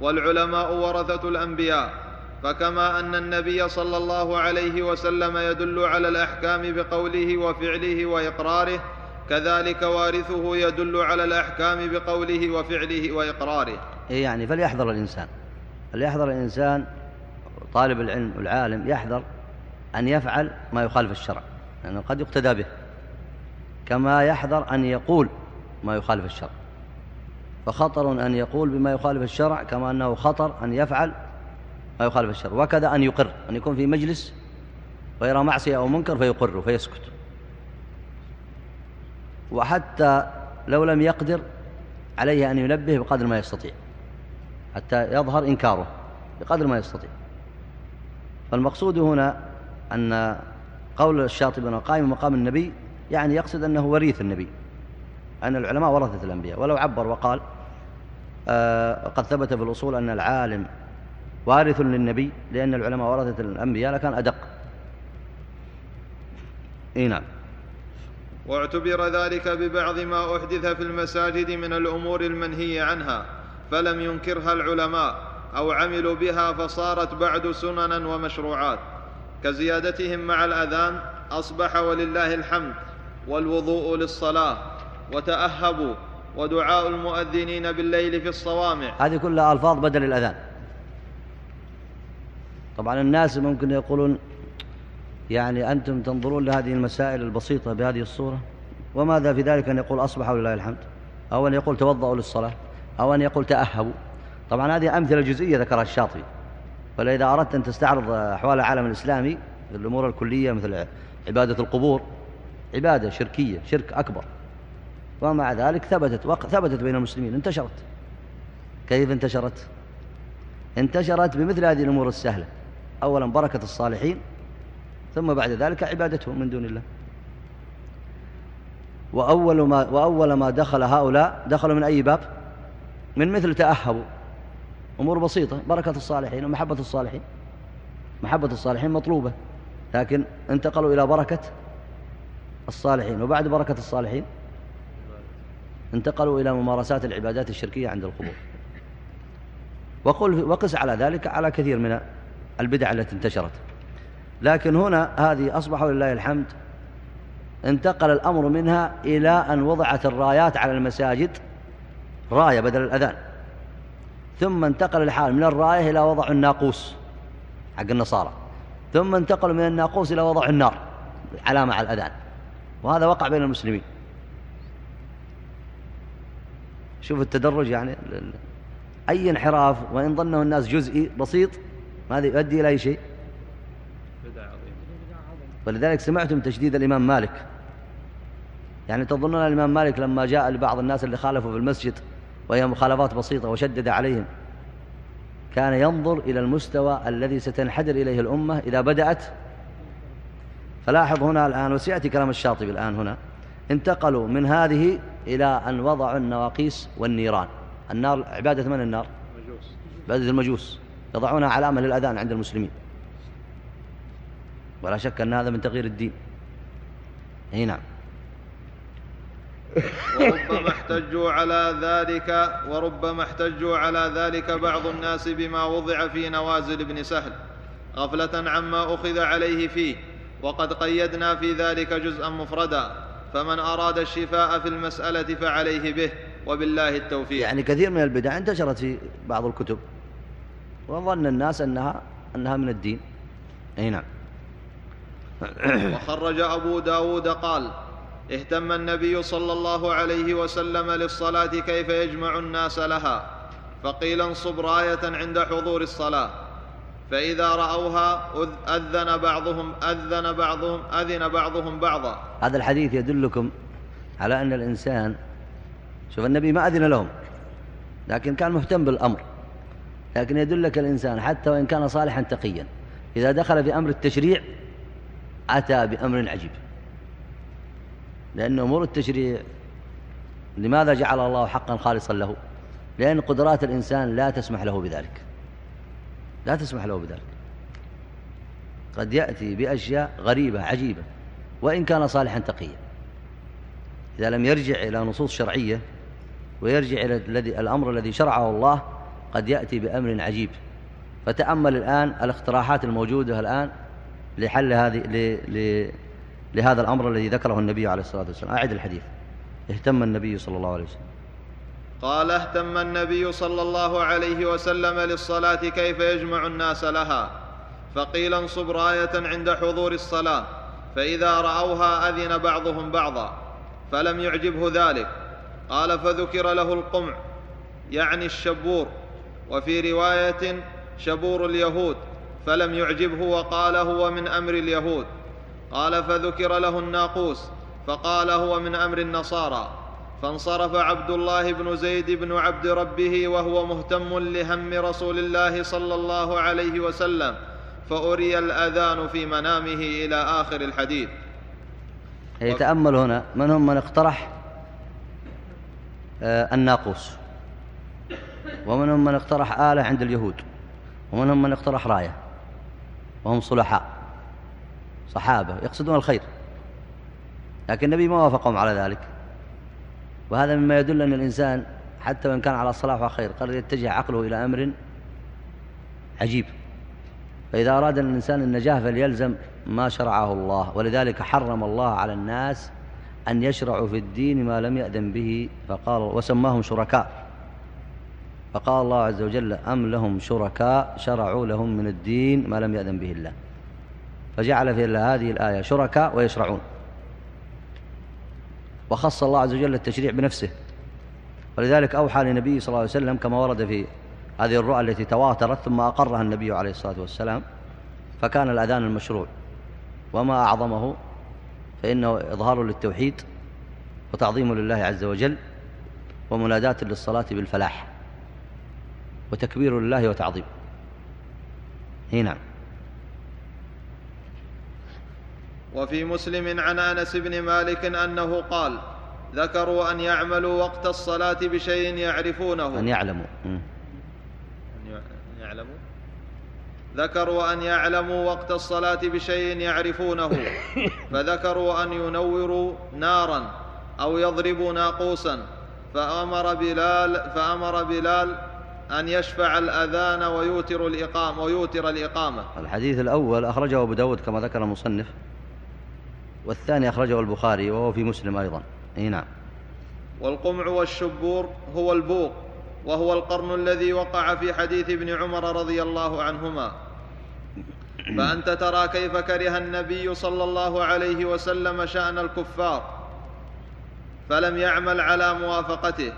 والعلماء ورثة الأنبياء. فكما أن النبي صلى الله عليه وسلم يدل على الأحكام بقوله وفعله وإقراره كذلك وارثه يدل على الأحكام بقوله وفعله وإقراره. إيه يعني فليحذر الإنسان. فليحذر الإنسان طالب العلم والعالم يحذر أن يفعل ما يخالف الشرع. لأنه قد يقتدى به. كما يحذر أن يقول ما يخالف الشرع. فخطر أن يقول بما يخالف الشرع كما أنه خطر أن يفعل ما يخالف الشرع. وكذا أن يقر أن يكون في مجلس ويرى معصية أو منكر فيقر فيسكت. وحتى لو لم يقدر عليه أن ينبه بقدر ما يستطيع. حتى يظهر إنكاره بقدر ما يستطيع. فالمقصود هنا أن قول الشاطبي أنه قائم مقام النبي يعني يقصد أنه وريث النبي أن العلماء ورثة الأنبياء. ولو عبر وقال آه قد ثبت في الأصول أن العالم وارث للنبي لأن العلماء ورثة الأنبياء لكان أدق. إيه نعم. واعتبر ذلك ببعض ما أحدث في المساجد من الأمور المنهي عنها فلم ينكرها العلماء أو عملوا بها فصارت بعد سننا ومشروعات. كزيادتهم مع الأذان أصبح ولله الحمد والوضوء للصلاة وتأهبوا ودعاء المؤذنين بالليل في الصوامع. هذه كلها ألفاظ بدل الأذان. طبعا الناس ممكن يقولون يعني أنتم تنظرون لهذه المسائل البسيطة بهذه الصورة وماذا في ذلك أن يقول أصبح ولله الحمد؟ أو أن يقول توضأوا للصلاة؟ أو أن يقول تأهبوا؟ طبعا هذه أمثلة جزئية ذكرها الشاطبي. فإذا أردت أن تستعرض أحوال العالم الإسلامي الأمور الكلية مثل عبادة القبور عبادة شركية شرك أكبر. ومع ذلك ثبتت ثبتت بين المسلمين انتشرت. كيف انتشرت؟ انتشرت بمثل هذه الأمور السهلة. أولا بركة الصالحين ثم بعد ذلك عبادتهم من دون الله. وأول ما, وأول ما دخل هؤلاء دخلوا من أي باب؟ من مثل تأهبوا. أمور بسيطة بركة الصالحين ومحبة الصالحين. محبة الصالحين مطلوبة لكن انتقلوا إلى بركة الصالحين وبعد بركة الصالحين انتقلوا إلى ممارسات العبادات الشركية عند القبور. وقل وقس على ذلك على كثير من البدع التي انتشرت. لكن هنا هذه أصبحوا لله الحمد انتقل الأمر منها إلى أن وضعت الرايات على المساجد راية بدل الأذان. ثم انتقل الحال من الراية إلى وضع الناقوس حق النصارى. ثم انتقل من الناقوس إلى وضع النار علامة على الأذان. وهذا وقع بين المسلمين. شوف التدرج يعني أي انحراف وإن ظنه الناس جزئي بسيط ما يؤدي إلى أي شيء؟ ولذلك سمعتم تشديد الإمام مالك. يعني تظنون الإمام مالك لما جاء لبعض الناس اللي خالفوا في المسجد وهي مخالفات بسيطة وشدد عليهم. كان ينظر إلى المستوى الذي ستنحدر إليه الأمة إذا بدأت. فلاحظ هنا الآن وسيأتي كلام الشاطبي الآن هنا. انتقلوا من هذه إلى أن وضعوا النواقيس والنيران. النار عبادة من النار؟ عبادة المجوس. يضعونها علامة للأذان عند المسلمين. ولا شك أن هذا من تغيير الدين. إي نعم. وربما احتجوا على ذلك وربما احتجوا على ذلك بعض الناس بما وضع في نوازل ابن سهل. غفلة عما أخذ عليه فيه وقد قيدنا في ذلك جزءا مفردا. فمن أراد الشفاء في المسألة فعليه به وبالله التوفيق. يعني كثير من البدع انتشرت في بعض الكتب. وظن الناس أنها أنها من الدين. أي نعم. وخرج أبو داود قال اهتم النبي صلى الله عليه وسلم للصلاة كيف يجمع الناس لها. فقيل انصب راية عند حضور الصلاة. فإذا رأوها أذن بعضهم أذن بعضهم أذن بعضهم بعضا. هذا الحديث يدلكم على أن الإنسان شوف النبي ما أذن لهم لكن كان مهتم بالأمر. لكن يدلك الإنسان حتى وإن كان صالحا تقيا. إذا دخل في أمر التشريع أتى بأمر عجيب. لأن أمور التشريع لماذا جعل الله حقا خالصا له؟ لأن قدرات الإنسان لا تسمح له بذلك. لا تسمح له بذلك. قد يأتي بأشياء غريبة عجيبة وإن كان صالحا تقيا. إذا لم يرجع إلى نصوص شرعية ويرجع إلى الأمر الذي شرعه الله قد يأتي بأمر عجيب. فتأمل الآن الاقتراحات الموجودة الآن لحل هذه. لهذا الأمر الذي ذكره النبي عليه الصلاة والسلام. أعد الحديث. اهتم النبي صلى الله عليه وسلم. قال اهتم النبي صلى الله عليه وسلم للصلاة كيف يجمع الناس لها. فقيل انصب راية عند حضور الصلاة فإذا رأوها أذن بعضهم بعضا فلم يعجبه ذلك. قال فذكر له القمع يعني الشبور وفي رواية شبور اليهود فلم يعجبه وقال هو من أمر اليهود. قال فذكر له الناقوس فقال هو من أمر النصارى. فانصرف عبد الله بن زيد بن عبد ربه وهو مهتم لهم رسول الله صلى الله عليه وسلم فأري الأذان في منامه إلى آخر الحديث. يتأمل هنا من هم من اقترح آه، الناقوس. ومنهم من اقترح آلة عند اليهود ومنهم من اقترح راية وهم صلحاء. صحابة يقصدون الخير. لكن النبي ما وافقهم على ذلك. وهذا مما يدل أن الإنسان حتى وإن كان على الصلاح وخير قد يتجه عقله إلى أمر عجيب. فإذا أراد الإنسان النجاة فليلزم ما شرعه الله ولذلك حرم الله على الناس أن يشرعوا في الدين ما لم يأذن به فقال وسماهم شركاء. فقال الله عز وجل أم لهم شركاء شرعوا لهم من الدين ما لم يأذن به الله. فجعل في هذه الآية شركاء ويشرعون. وخص الله عز وجل التشريع بنفسه. ولذلك أوحى لنبيه صلى الله عليه وسلم كما ورد في هذه الرؤى التي تواترت ثم أقرها النبي عليه الصلاة والسلام فكان الأذان المشروع. وما أعظمه فإنه إظهار للتوحيد وتعظيم لله عز وجل ومناداة للصلاة بالفلاح وتكبير لله وتعظيم. هنا. نعم وفي مسلم عن أنس بن مالك أنه قال ذكروا أن يعملوا وقت الصلاة بشيء يعرفونه. أن يعلموا. أن يعلموا؟ ذكروا أن يعلموا وقت الصلاة بشيء يعرفونه. فذكروا أن ينوروا نارا أو يضربوا ناقوسا. فأمر بلال فأمر بلال أن يشفع الأذان ويوتر الإقامة ويوتر الإقامة. الحديث الأول أخرجه أبو داود كما ذكر المصنف. والثاني أخرجه البخاري وهو في مسلم أيضا. أي نعم. والقمع والشبور هو البوق وهو القرن الذي وقع في حديث ابن عمر رضي الله عنهما. فأنت ترى كيف كره النبي صلى الله عليه وسلم شأن الكفار فلم يعمل على موافقته.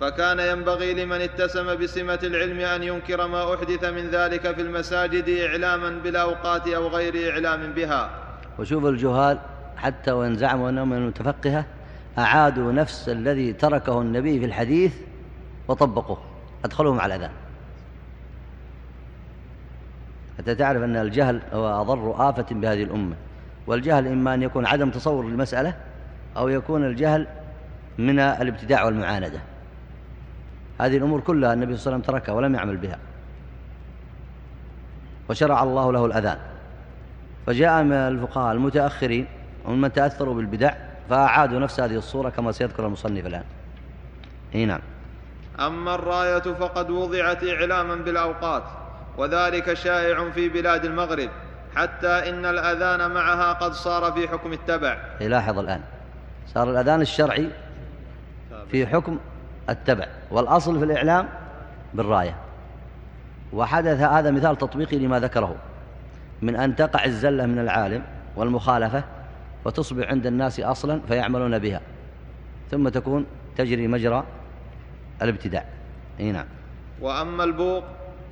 فكان ينبغي لمن اتسم بسمة العلم أن ينكر ما أحدث من ذلك في المساجد إعلاما بالأوقات أو غير إعلام بها. وشوف الجهال حتى وإن زعموا أنهم من المتفقهة أعادوا نفس الذي تركه النبي في الحديث وطبقوه. أدخلهم على الأذان حتى تعرف أن الجهل هو أضر آفة بهذه الأمة. والجهل إما أن يكون عدم تصور المسألة أو يكون الجهل من الابتداع والمعاندة. هذه الأمور كلها النبي صلى الله عليه وسلم تركها ولم يعمل بها. وشرع الله له الأذان. فجاء من الفقهاء المتأخرين ومن تأثروا بالبدع فأعادوا نفس هذه الصورة كما سيذكر المصنف الآن. إي نعم. أما الراية فقد وضعت إعلاما بالأوقات وذلك شائع في بلاد المغرب حتى إن الأذان معها قد صار في حكم التبع. لاحظ الآن. صار الأذان الشرعي في حكم التبع والأصل في الإعلام بالراية. وحدث هذا مثال تطبيقي لما ذكره. من أن تقع الزلة من العالم والمخالفة وتصبح عند الناس أصلا فيعملون بها ثم تكون تجري مجرى الابتداع. أي نعم. وأما البوق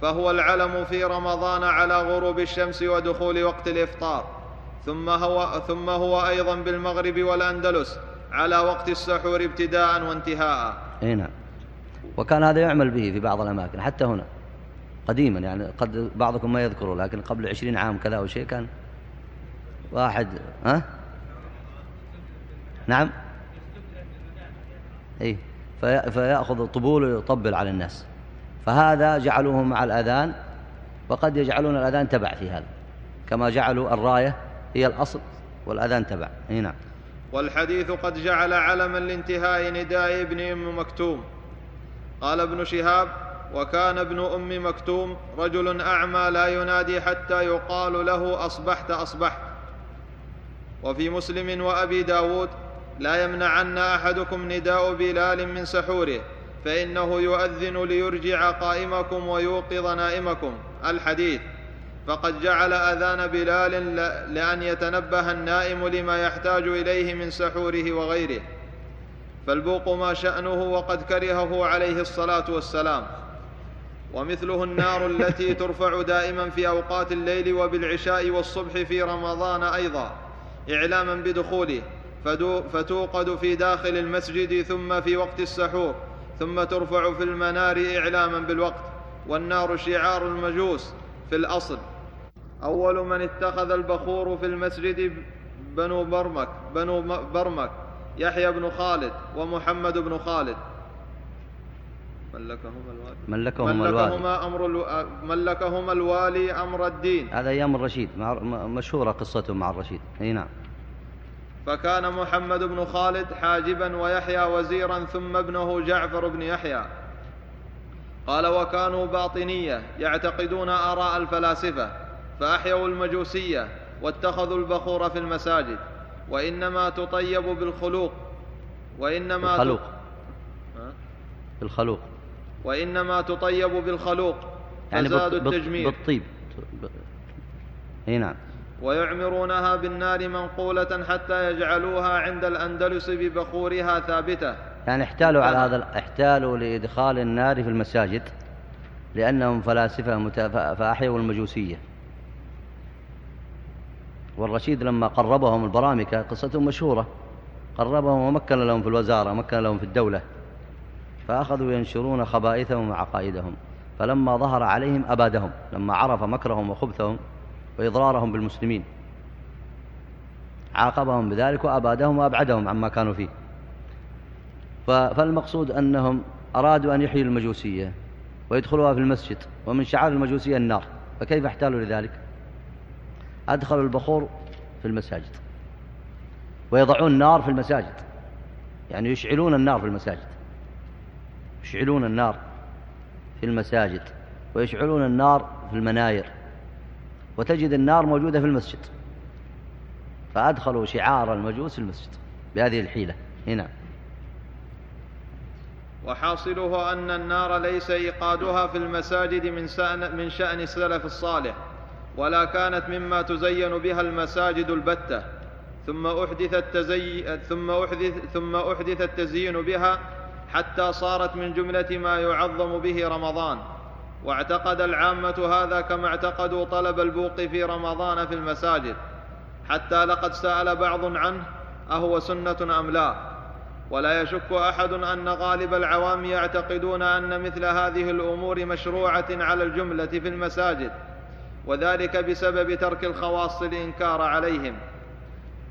فهو العلم في رمضان على غروب الشمس ودخول وقت الإفطار ثم هو ثم هو أيضا بالمغرب والأندلس على وقت السحور ابتداء وانتهاء. أي نعم. وكان هذا يعمل به في بعض الأماكن حتى هنا. قديما يعني قد بعضكم ما يذكره لكن قبل عشرين عام كذا أو شيء كان واحد ها؟ نعم؟ اي فيأخذ الطبول ويطبل على الناس. فهذا جعلوه مع الأذان وقد يجعلون الأذان تبع في هذا. كما جعلوا الراية هي الأصل والأذان تبع. اي نعم. والحديث قد جعل علما لانتهاء نداء ابن أم مكتوم. قال ابن شهاب وكان ابن أم مكتوم رجل أعمى لا ينادي حتى يقال له أصبحت أصبحت. وفي مسلم وأبي داود لا يمنعن أحدكم نداء بلال من سحوره فإنه يؤذن ليرجع قائمكم ويوقظ نائمكم. الحديث فقد جعل أذان بلال لأن يتنبه النائم لما يحتاج إليه من سحوره وغيره. فالبوق ما شأنه وقد كرهه عليه الصلاة والسلام. ومثله النار التي ترفع دائما في أوقات الليل وبالعشاء والصبح في رمضان أيضا إعلاما بدخوله فتوقد في داخل المسجد ثم في وقت السحور ثم ترفع في المنار إعلاما بالوقت. والنار شعار المجوس في الأصل. أول من اتخذ البخور في المسجد بنو برمك بنو برمك يحيى بن خالد ومحمد بن خالد. ملكهما الوالي. ملكهما, ملكهما أمر ألو... ملكهما الوالي أمر الدين. هذا أيام الرشيد مشهورة قصته مع الرشيد. أي نعم. فكان محمد بن خالد حاجبا ويحيى وزيرا ثم ابنه جعفر بن يحيى. قال وكانوا باطنية يعتقدون آراء الفلاسفة فأحيوا المجوسية واتخذوا البخور في المساجد وإنما تطيب بالخلوق وإنما بالخلوق بالخلوق وإنما تطيب بالخلوق يعني فزادوا التجميل. بالطيب اي نعم. ويعمرونها بالنار منقولة حتى يجعلوها عند الأندلس ببخورها ثابتة. يعني احتالوا على هذا احتالوا لإدخال النار في المساجد لأنهم فلاسفة فأحيوا المجوسية. والرشيد لما قربهم البرامكة قصتهم مشهورة. قربهم ومكن لهم في الوزارة مكن لهم في الدولة. فأخذوا ينشرون خبائثهم وعقائدهم فلما ظهر عليهم أبادهم لما عرف مكرهم وخبثهم وإضرارهم بالمسلمين عاقبهم بذلك وأبادهم وأبعدهم عما كانوا فيه. فالمقصود أنهم أرادوا أن يحيوا المجوسية ويدخلوها في المسجد ومن شعار المجوسية النار. فكيف احتالوا لذلك؟ أدخلوا البخور في المساجد ويضعون النار في المساجد يعني يشعلون النار في المساجد. يشعلون النار في المساجد ويشعلون النار في المناير وتجد النار موجودة في المسجد فأدخلوا شعار المجوس في المسجد بهذه الحيلة. هنا وحاصله أن النار ليس إيقادها في المساجد من من شأن السلف الصالح ولا كانت مما تزين بها المساجد البتة ثم أحدث, التزي ثم أحدث, ثم أحدث التزيين بها حتى صارت من جملة ما يعظم به رمضان. واعتقد العامة هذا كما اعتقدوا طلب البوق في رمضان في المساجد. حتى لقد سأل بعض عنه أهو سنة أم لا؟ ولا يشك أحد أن غالب العوام يعتقدون أن مثل هذه الأمور مشروعة على الجملة في المساجد وذلك بسبب ترك الخواص الإنكار عليهم.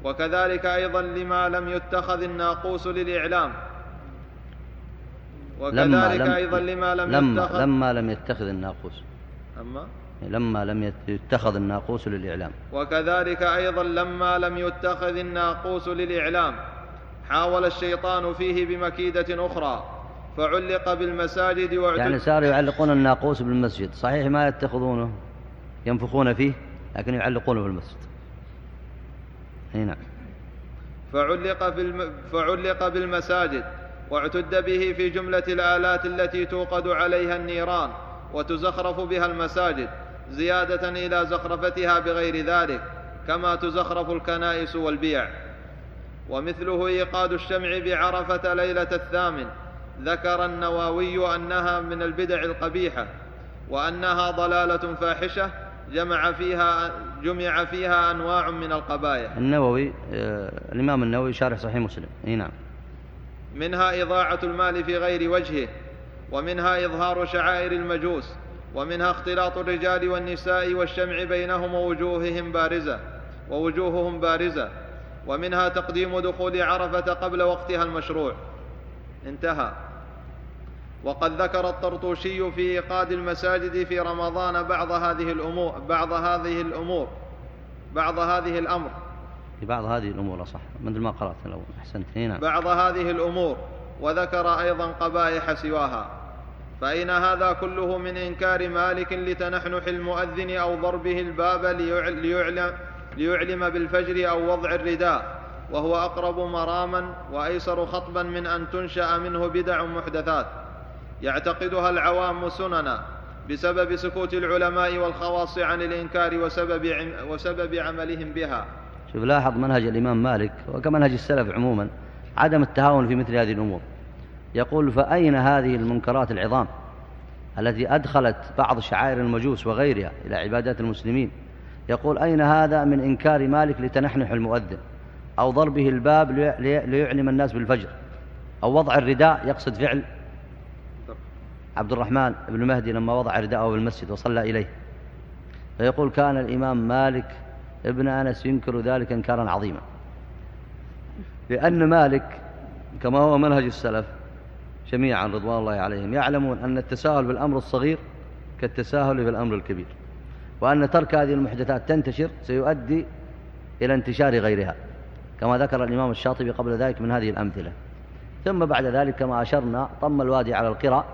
وكذلك أيضا لما لم يتخذ الناقوس للإعلام. وكذلك لما لم أيضا لما لم لما يتخذ لما لم يتخذ الناقوس. أما؟ لما لم يتخذ الناقوس للإعلام. وكذلك أيضا لما لم يتخذ الناقوس للإعلام حاول الشيطان فيه بمكيدة أخرى فعلق بالمساجد واعتد يعني صاروا يعلقون الناقوس بالمسجد. صحيح ما يتخذونه ينفخون فيه لكن يعلقونه بالمسجد. هنا. فعلق, في الم... فعلق بالمساجد. واعتد به في جملة الآلات التي توقد عليها النيران وتزخرف بها المساجد زيادة إلى زخرفتها بغير ذلك كما تزخرف الكنائس والبيع. ومثله إيقاد الشمع بعرفة ليلة الثامن ذكر النواوي أنها من البدع القبيحة وأنها ضلالة فاحشة جمع فيها جمع فيها أنواع من القبائح. النووي آه الإمام النووي شارح صحيح مسلم. إي نعم. منها إضاعة المال في غير وجهه ومنها إظهار شعائر المجوس ومنها اختلاط الرجال والنساء والشمع بينهم ووجوههم بارزة ووجوههم بارزة ومنها تقديم دخول عرفة قبل وقتها المشروع. انتهى. وقد ذكر الطرطوشي في إيقاد المساجد في رمضان بعض هذه الأمور بعض هذه الأمور بعض هذه الأمر. في بعض هذه الأمور صح مثل ما قرأت الأول أحسنت. هنا. بعض هذه الأمور وذكر أيضا قبائح سواها. فأين هذا كله من إنكار مالك لتنحنح المؤذن أو ضربه الباب ليعلم, ليعلم بالفجر أو وضع الرداء. وهو أقرب مراما وأيسر خطبا من أن تنشأ منه بدع محدثات. يعتقدها العوام سننا بسبب سكوت العلماء والخواص عن الإنكار وسبب, وسبب عملهم بها. شوف لاحظ منهج الإمام مالك وكمنهج السلف عموما عدم التهاون في مثل هذه الأمور. يقول فأين هذه المنكرات العظام التي أدخلت بعض شعائر المجوس وغيرها إلى عبادات المسلمين؟ يقول أين هذا من إنكار مالك لتنحنح المؤذن أو ضربه الباب ليعلم الناس بالفجر أو وضع الرداء يقصد فعل؟ عبد الرحمن بن مهدي لما وضع رداءه بالمسجد وصلى إليه. فيقول كان الإمام مالك ابن أنس ينكر ذلك إنكارا عظيما. لأن مالك كما هو منهج السلف جميعا رضوان الله عليهم يعلمون أن التساهل بالأمر الصغير كالتساهل بالأمر الكبير وأن ترك هذه المحدثات تنتشر سيؤدي إلى انتشار غيرها كما ذكر الإمام الشاطبي قبل ذلك من هذه الأمثلة. ثم بعد ذلك كما أشرنا طم الوادي على القرى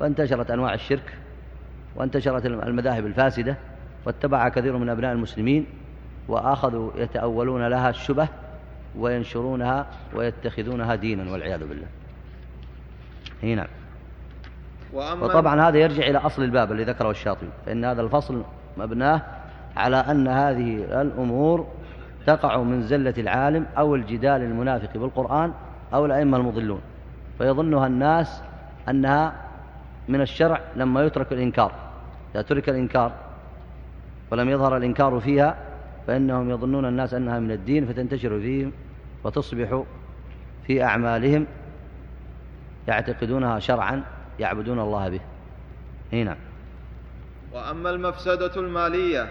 فانتشرت أنواع الشرك وانتشرت المذاهب الفاسدة واتبع كثير من أبناء المسلمين وأخذوا يتأولون لها الشبه وينشرونها ويتخذونها دينا والعياذ بالله. هنا. نعم وطبعا هذا يرجع إلى أصل الباب اللي ذكره الشاطبي فإن هذا الفصل مبناه على أن هذه الأمور تقع من زلة العالم أو الجدال المنافق بالقرآن أو الأئمة المضلون. فيظنها الناس أنها من الشرع لما يترك الإنكار. إذا ترك الإنكار ولم يظهر الإنكار فيها فإنهم يظنون الناس أنها من الدين فتنتشر فيهم وتصبح في أعمالهم يعتقدونها شرعا يعبدون الله به. هنا وأما المفسدة المالية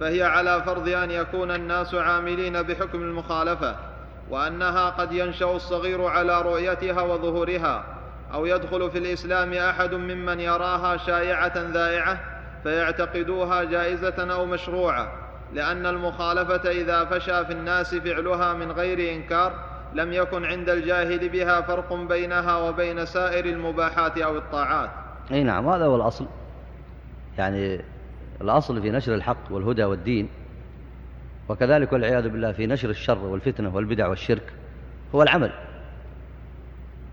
فهي على فرض أن يكون الناس عاملين بحكم المخالفة وأنها قد ينشأ الصغير على رؤيتها وظهورها أو يدخل في الإسلام أحد ممن يراها شائعة ذائعة فيعتقدوها جائزة أو مشروعة. لأن المخالفة إذا فشى في الناس فعلها من غير إنكار لم يكن عند الجاهل بها فرق بينها وبين سائر المباحات أو الطاعات. أي نعم هذا هو الأصل. يعني الأصل في نشر الحق والهدى والدين وكذلك والعياذ بالله في نشر الشر والفتنة والبدع والشرك هو العمل.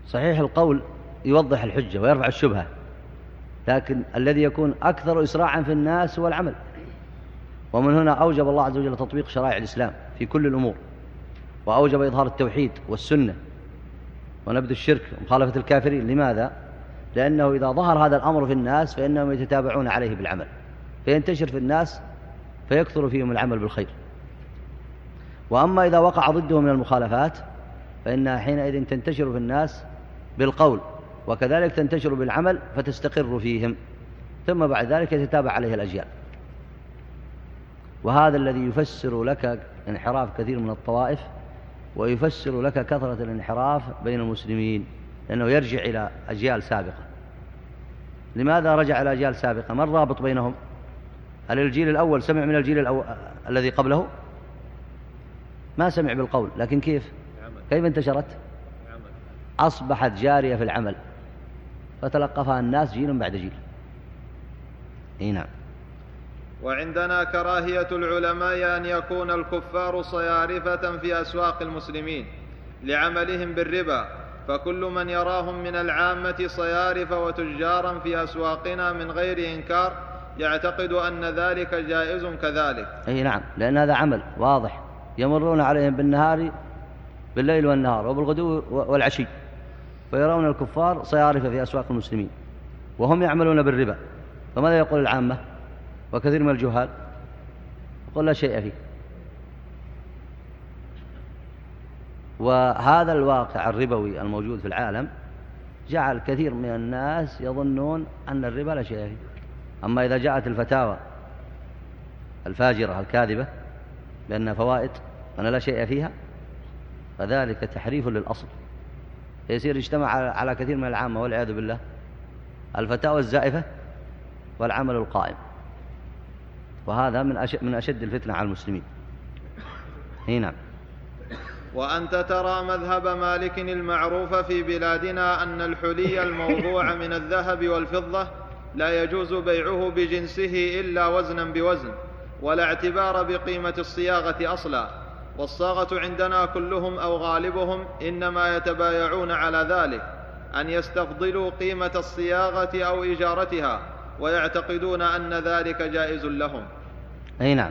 صحيح القول يوضح الحجة ويرفع الشبهة لكن الذي يكون أكثر إسراعا في الناس هو العمل. ومن هنا أوجب الله عز وجل تطبيق شرائع الإسلام في كل الأمور وأوجب إظهار التوحيد والسنة ونبذ الشرك ومخالفة الكافرين. لماذا؟ لأنه إذا ظهر هذا الأمر في الناس فإنهم يتتابعون عليه بالعمل فينتشر في الناس فيكثر فيهم العمل بالخير. وأما إذا وقع ضده من المخالفات فإنها حينئذ تنتشر في الناس بالقول وكذلك تنتشر بالعمل فتستقر فيهم ثم بعد ذلك يتتابع عليه الأجيال. وهذا الذي يفسر لك انحراف كثير من الطوائف ويفسر لك كثرة الانحراف بين المسلمين لأنه يرجع إلى أجيال سابقة. لماذا رجع إلى أجيال سابقة؟ ما الرابط بينهم؟ هل الجيل الأول سمع من الجيل الأول الذي قبله؟ ما سمع بالقول لكن كيف؟ كيف انتشرت؟ أصبحت جارية في العمل فتلقفها الناس جيل بعد جيل. إي نعم. وعندنا كراهية العلماء أن يكون الكفار صيارفة في أسواق المسلمين لعملهم بالربا فكل من يراهم من العامة صيارف وتجارا في أسواقنا من غير إنكار يعتقد أن ذلك جائز كذلك. أي نعم لأن هذا عمل واضح يمرون عليهم بالنهار بالليل والنهار وبالغدو والعشي فيرون الكفار صيارف في أسواق المسلمين وهم يعملون بالربا. فماذا يقول العامة؟ وكثير من الجهال. يقول لا شيء فيه. وهذا الواقع الربوي الموجود في العالم جعل كثير من الناس يظنون أن الربا لا شيء فيه. أما إذا جاءت الفتاوى الفاجرة الكاذبة بأنها فوائد أن لا شيء فيها فذلك تحريف للأصل. يصير يجتمع على كثير من العامة والعياذ بالله. الفتاوى الزائفة والعمل القائم. وهذا من أشد, من أشد الفتنة على المسلمين. هنا نعم. وأنت ترى مذهب مالك المعروف في بلادنا أن الحلي الموضوع من الذهب والفضة لا يجوز بيعه بجنسه إلا وزنا بوزن ولا اعتبار بقيمة الصياغة أصلا. والصاغة عندنا كلهم أو غالبهم إنما يتبايعون على ذلك أن يستفضلوا قيمة الصياغة أو إجارتها ويعتقدون أن ذلك جائز لهم. أي نعم.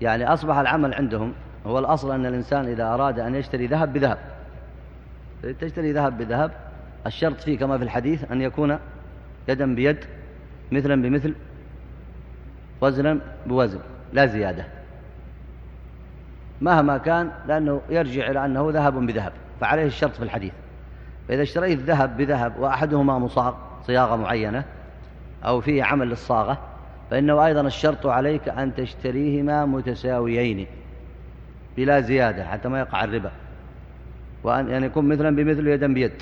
يعني أصبح العمل عندهم هو الأصل أن الإنسان إذا أراد أن يشتري ذهب بذهب. تشتري ذهب بذهب الشرط فيه كما في الحديث أن يكون يدا بيد مثلا بمثل وزنا بوزن لا زيادة. مهما كان لأنه يرجع إلى أنه ذهب بذهب. فعليه الشرط في الحديث. فإذا اشتريت ذهب بذهب وأحدهما مصاغ صياغة معينة أو فيه عمل للصاغة فإنه أيضا الشرط عليك أن تشتريهما متساويين بلا زيادة حتى ما يقع الربا. وأن يعني يكون مثلا بمثل يدا بيد.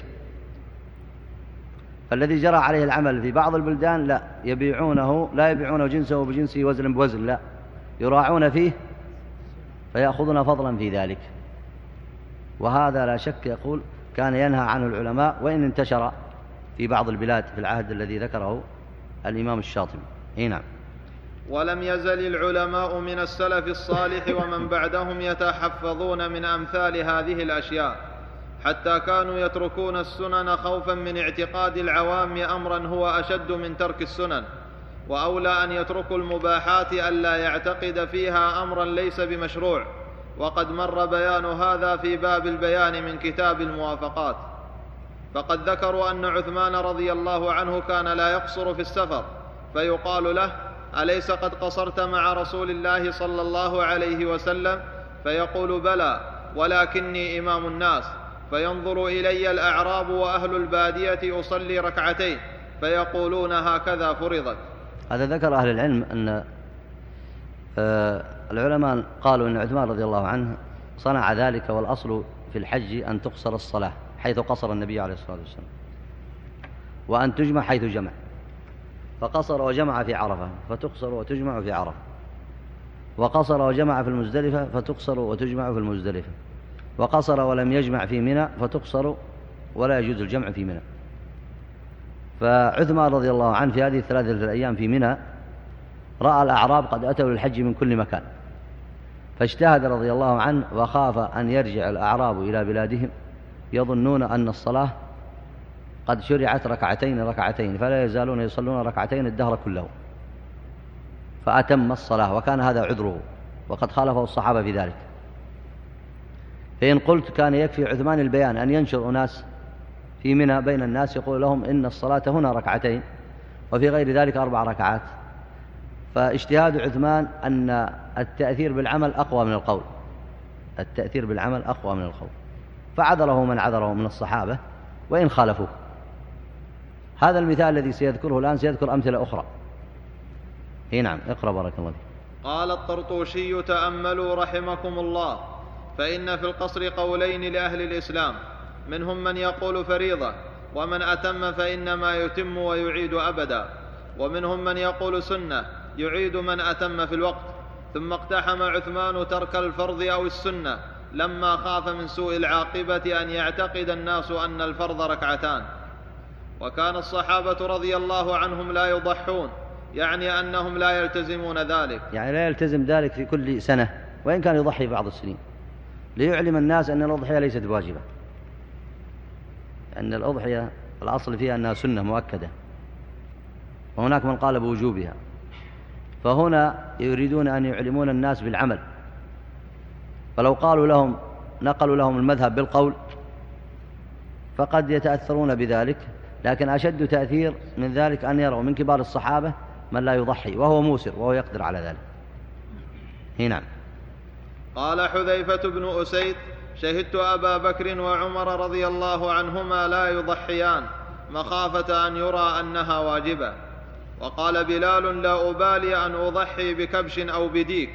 فالذي جرى عليه العمل في بعض البلدان لا يبيعونه لا يبيعونه جنسه بجنسه وزن بوزن لا. يراعون فيه فيأخذون فضلا في ذلك. وهذا لا شك يقول كان ينهى عنه العلماء وإن انتشر في بعض البلاد في العهد الذي ذكره الإمام الشاطبي. إي نعم. ولم يزل العلماء من السلف الصالح ومن بعدهم يتحفظون من أمثال هذه الأشياء حتى كانوا يتركون السنن خوفا من اعتقاد العوام امرا هو أشد من ترك السنن وأولى أن يتركوا المباحات الا يعتقد فيها امرا ليس بمشروع وقد مر بيان هذا في باب البيان من كتاب الموافقات. فقد ذكروا أن عثمان رضي الله عنه كان لا يقصر في السفر فيقال له أليس قد قصرت مع رسول الله صلى الله عليه وسلم؟ فيقول بلى ولكني إمام الناس. فينظر إلي الأعراب وأهل البادية أصلي ركعتين. فيقولون هكذا فرضت. هذا ذكر أهل العلم أن آه، العلماء قالوا إن عثمان رضي الله عنه صنع ذلك والأصل في الحج أن تقصر الصلاة حيث قصر النبي عليه الصلاة والسلام وأن تجمع حيث جمع. فقصر وجمع في عرفة فتقصر وتجمع في عرفة. وقصر وجمع في المزدلفة فتقصر وتجمع في المزدلفة. وقصر ولم يجمع في منى فتقصر ولا يجوز الجمع في منى. فعثمان رضي الله عنه في هذه الثلاثة الأيام في منى رأى الأعراب قد أتوا للحج من كل مكان. فاجتهد رضي الله عنه وخاف أن يرجع الأعراب إلى بلادهم يظنون أن الصلاة قد شرعت ركعتين ركعتين فلا يزالون يصلون ركعتين الدهر كله. فأتم الصلاة وكان هذا عذره وقد خالفه الصحابة في ذلك. فإن قلت كان يكفي عثمان البيان أن ينشر أناس في منى بين الناس يقول لهم إن الصلاة هنا ركعتين وفي غير ذلك أربع ركعات. فاجتهاد عثمان أن التأثير بالعمل أقوى من القول. التأثير بالعمل أقوى من القول. فعذره من عذره من الصحابة وإن خالفوه. هذا المثال الذي سيذكره الآن سيذكر أمثلة أخرى. هي نعم اقرأ بارك الله فيك. قال الطرطوشي تأملوا رحمكم الله فإن في القصر قولين لأهل الإسلام منهم من يقول فريضة ومن أتم فإنما يتم ويعيد أبدا ومنهم من يقول سنة يعيد من أتم في الوقت ثم اقتحم عثمان ترك الفرض أو السنة لما خاف من سوء العاقبة أن يعتقد الناس أن الفرض ركعتان. وكان الصحابة رضي الله عنهم لا يضحون يعني أنهم لا يلتزمون ذلك. يعني لا يلتزم ذلك في كل سنة وإن كان يضحي بعض السنين. ليعلم الناس أن الأضحية ليست بواجبة. أن الأضحية الأصل فيها أنها سنة مؤكدة. وهناك من قال بوجوبها. فهنا يريدون أن يعلمون الناس بالعمل. فلو قالوا لهم نقلوا لهم المذهب بالقول فقد يتأثرون بذلك. لكن أشد تأثير من ذلك أن يروا من كبار الصحابة من لا يضحي وهو موسر وهو يقدر على ذلك. هنا. قال حذيفة بن أسيد شهدت أبا بكر وعمر رضي الله عنهما لا يضحيان مخافة أن يرى أنها واجبة. وقال بلال لا أبالي أن أضحي بكبش أو بديك.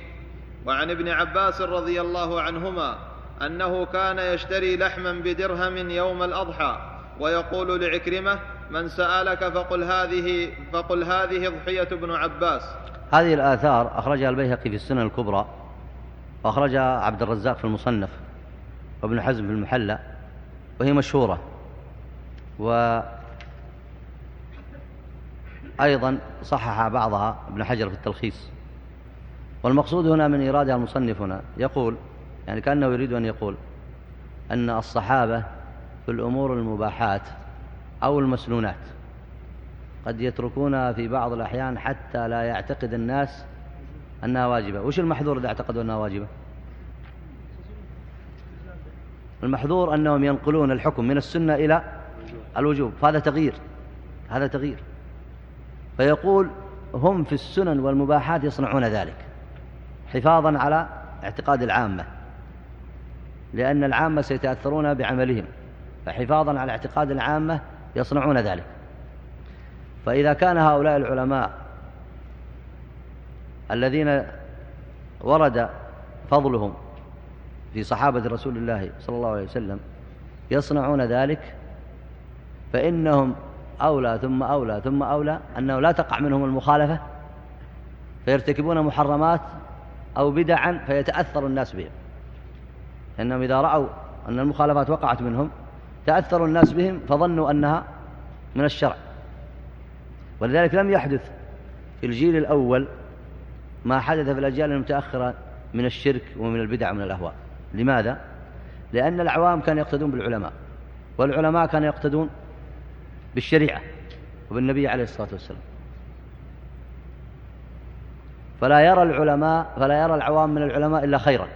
وعن ابن عباس رضي الله عنهما أنه كان يشتري لحما بدرهم يوم الأضحى ويقول لعكرمة من سألك فقل هذه فقل هذه ضحية ابن عباس. هذه الآثار أخرجها البيهقي في السنن الكبرى وأخرجها عبد الرزاق في المصنف وابن حزم في المحلى وهي مشهورة. وأيضا صحح بعضها ابن حجر في التلخيص. والمقصود هنا من إيرادها المصنف هنا يقول يعني كأنه يريد أن يقول أن الصحابة في الأمور المباحات أو المسنونات. قد يتركونها في بعض الأحيان حتى لا يعتقد الناس أنها واجبة. وش المحظور إذا اعتقدوا أنها واجبة؟ المحظور أنهم ينقلون الحكم من السنة إلى الوجوب. فهذا تغيير. هذا تغيير. فيقول هم في السنن والمباحات يصنعون ذلك حفاظا على اعتقاد العامة لأن العامة سيتأثرون بعملهم. فحفاظا على اعتقاد العامة يصنعون ذلك. فإذا كان هؤلاء العلماء الذين ورد فضلهم في صحابة رسول الله صلى الله عليه وسلم يصنعون ذلك فإنهم أولى ثم أولى ثم أولى أنه لا تقع منهم المخالفة فيرتكبون محرمات أو بدعا فيتأثر الناس بهم. لأنهم إذا رأوا أن المخالفات وقعت منهم تأثر الناس بهم فظنوا أنها من الشرع. ولذلك لم يحدث في الجيل الأول ما حدث في الأجيال المتأخرة من الشرك ومن البدع ومن الأهواء. لماذا؟ لأن العوام كانوا يقتدون بالعلماء والعلماء كانوا يقتدون بالشريعة وبالنبي عليه الصلاة والسلام. فلا يرى العلماء فلا يرى العوام من العلماء إلا خيرا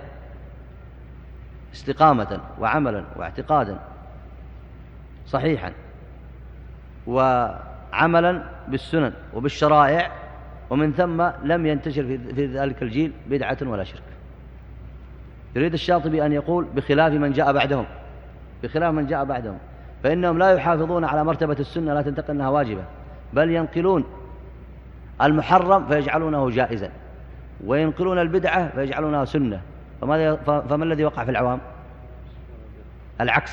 استقامة وعملا واعتقادا. صحيحا. وعملا بالسنن وبالشرائع ومن ثم لم ينتشر في ذلك الجيل بدعة ولا شرك. يريد الشاطبي أن يقول بخلاف من جاء بعدهم بخلاف من جاء بعدهم فإنهم لا يحافظون على مرتبة السنة لا تنتقل أنها واجبة بل ينقلون المحرم فيجعلونه جائزا وينقلون البدعة فيجعلونها سنة. فما, فما الذي وقع في العوام؟ العكس.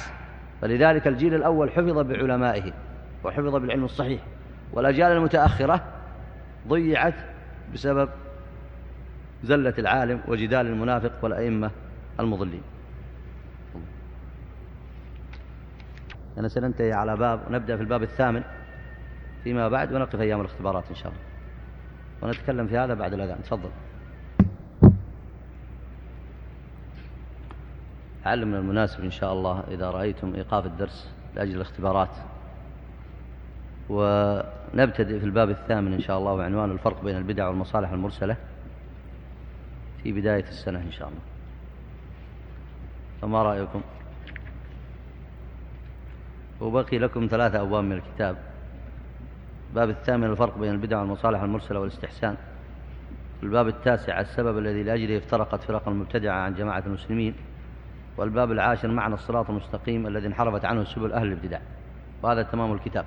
فلذلك الجيل الأول حفظ بعلمائه وحفظ بالعلم الصحيح والأجيال المتأخرة ضيعت بسبب زلة العالم وجدال المنافق والأئمة المضلين. أنا سننتهي على باب ونبدأ في الباب الثامن فيما بعد ونقف أيام الاختبارات إن شاء الله. ونتكلم في هذا بعد الأذان. تفضل. لعل من المناسب إن شاء الله إذا رأيتم إيقاف الدرس لأجل الاختبارات. ونبتدئ في الباب الثامن إن شاء الله وعنوان الفرق بين البدع والمصالح المرسلة في بداية السنة إن شاء الله. فما رأيكم؟ وبقي لكم ثلاثة أبواب من الكتاب. الباب الثامن الفرق بين البدع والمصالح المرسلة والاستحسان. الباب التاسع السبب الذي لأجله افترقت فرق المبتدعة عن جماعة المسلمين. والباب العاشر معنى الصراط المستقيم الذي انحرفت عنه سبل أهل الابتداع وهذا تمام الكتاب.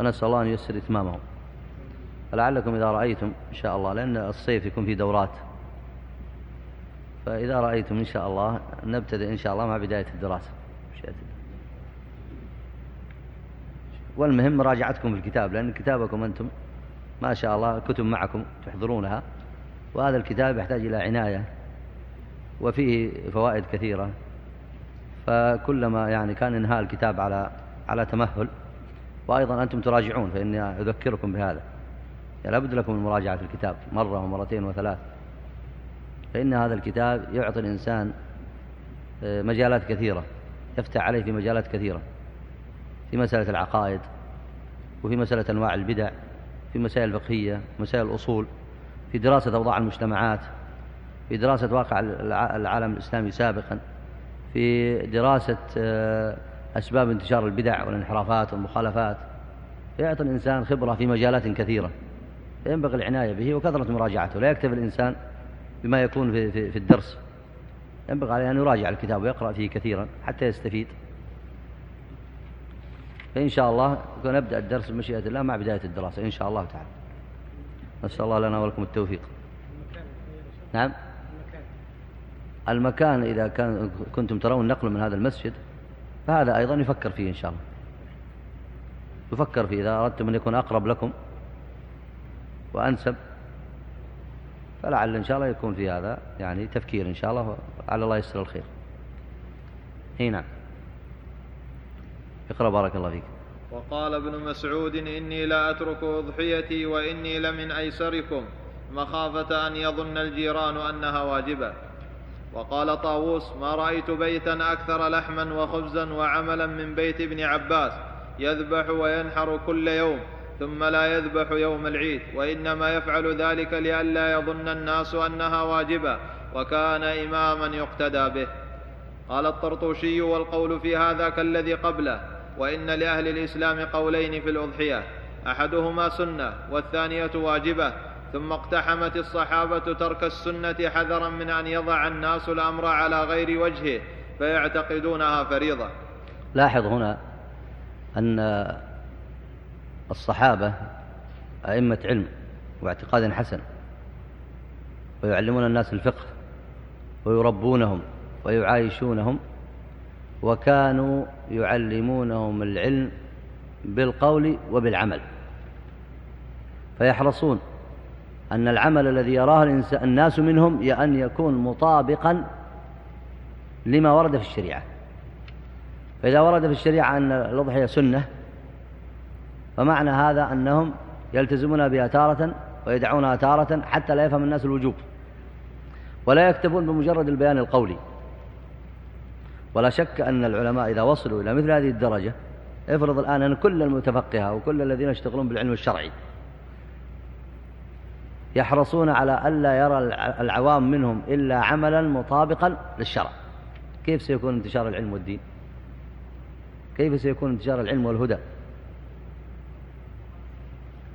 ونسأل الله أن ييسر إتمامه. فلعلكم إذا رأيتم إن شاء الله لأن الصيف يكون فيه دورات. فإذا رأيتم إن شاء الله نبتدئ إن شاء الله مع بداية الدراسة. والمهم مراجعتكم في الكتاب لأن كتابكم أنتم ما شاء الله كتب معكم تحضرونها. وهذا الكتاب يحتاج إلى عناية. وفيه فوائد كثيرة. فكلما يعني كان إنهاء الكتاب على على تمهل وأيضا أنتم تراجعون فإني أذكركم بهذا. يعني لابد لكم من مراجعة الكتاب مرة ومرتين وثلاث. فإن هذا الكتاب يعطي الإنسان آه، مجالات كثيرة يفتح عليه في مجالات كثيرة. في مسألة العقائد وفي مسألة أنواع البدع في مسائل الفقهية مسائل الأصول في دراسة أوضاع المجتمعات. في دراسة واقع العالم الإسلامي سابقا في دراسة آه، أسباب انتشار البدع والانحرافات والمخالفات. يعطي الإنسان خبرة في مجالات كثيرة. ينبغي العناية به وكثرة مراجعته. لا يكتفي الإنسان بما يكون في, في, في الدرس. ينبغي عليه أن يراجع الكتاب ويقرأ فيه كثيرا حتى يستفيد. فإن شاء الله نبدأ الدرس بمشيئة الله مع بداية الدراسة إن شاء الله تعالى. نسأل الله لنا ولكم التوفيق. نعم؟ المكان إذا كان كنتم ترون نقل من هذا المسجد فهذا أيضا يفكر فيه إن شاء الله. يفكر فيه إذا أردتم أن يكون أقرب لكم وأنسب فلعل إن شاء الله يكون في هذا يعني تفكير إن شاء الله على الله يسر الخير. هنا نعم. اقرأ بارك الله فيك. وقال ابن مسعود إني لا أترك أضحيتي وإني لمن أيسركم مخافة أن يظن الجيران أنها واجبة. وقال طاووس ما رأيت بيتا أكثر لحما وخبزا وعملا من بيت ابن عباس. يذبح وينحر كل يوم ثم لا يذبح يوم العيد. وإنما يفعل ذلك لئلا يظن الناس أنها واجبة وكان إماما يقتدى به. قال الطرطوشي والقول في هذا كالذي قبله وإن لأهل الإسلام قولين في الأضحية. أحدهما سنة والثانية واجبة ثم اقتحمت الصحابة ترك السنة حذرا من أن يضع الناس الأمر على غير وجهه فيعتقدونها فريضة. لاحظ هنا أن الصحابة أئمة علم واعتقاد حسن ويعلمون الناس الفقه ويربونهم ويعايشونهم وكانوا يعلمونهم العلم بالقول وبالعمل فيحرصون أن العمل الذي يراه الناس منهم أن يكون مطابقا لما ورد في الشريعة. فإذا ورد في الشريعة أن الأضحية سنة فمعنى هذا أنهم يلتزمون بها تارة ويدعونها تارة حتى لا يفهم الناس الوجوب. ولا يكتفون بمجرد البيان القولي. ولا شك أن العلماء إذا وصلوا إلى مثل هذه الدرجة افرض الآن أن كل المتفقهة وكل الذين يشتغلون بالعلم الشرعي يحرصون على ألا يرى العوام منهم إلا عملا مطابقا للشرع. كيف سيكون انتشار العلم والدين؟ كيف سيكون انتشار العلم والهدى؟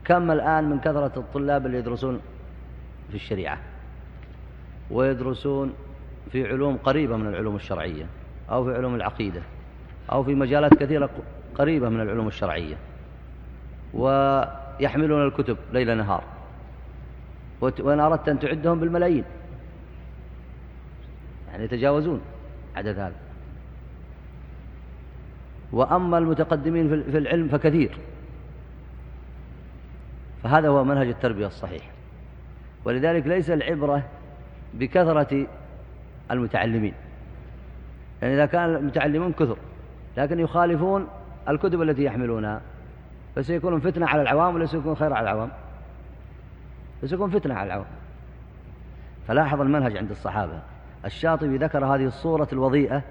كم الآن من كثرة الطلاب اللي يدرسون في الشريعة؟ ويدرسون في علوم قريبة من العلوم الشرعية أو في علوم العقيدة أو في مجالات كثيرة قريبة من العلوم الشرعية. ويحملون الكتب ليل نهار. وإن أردت أن تعدهم بالملايين. يعني يتجاوزون عدد هذا. وأما المتقدمين في العلم فكثير. فهذا هو منهج التربية الصحيح. ولذلك ليس العبرة بكثرة المتعلمين. يعني إذا كان المتعلمون كثر لكن يخالفون الكتب التي يحملونها. فسيكون فتنة على العوام ولا سيكون خير على العوام. فسيكون فتنة على العوام. فلاحظ المنهج عند الصحابة. الشاطبي ذكر هذه الصورة الوضيئة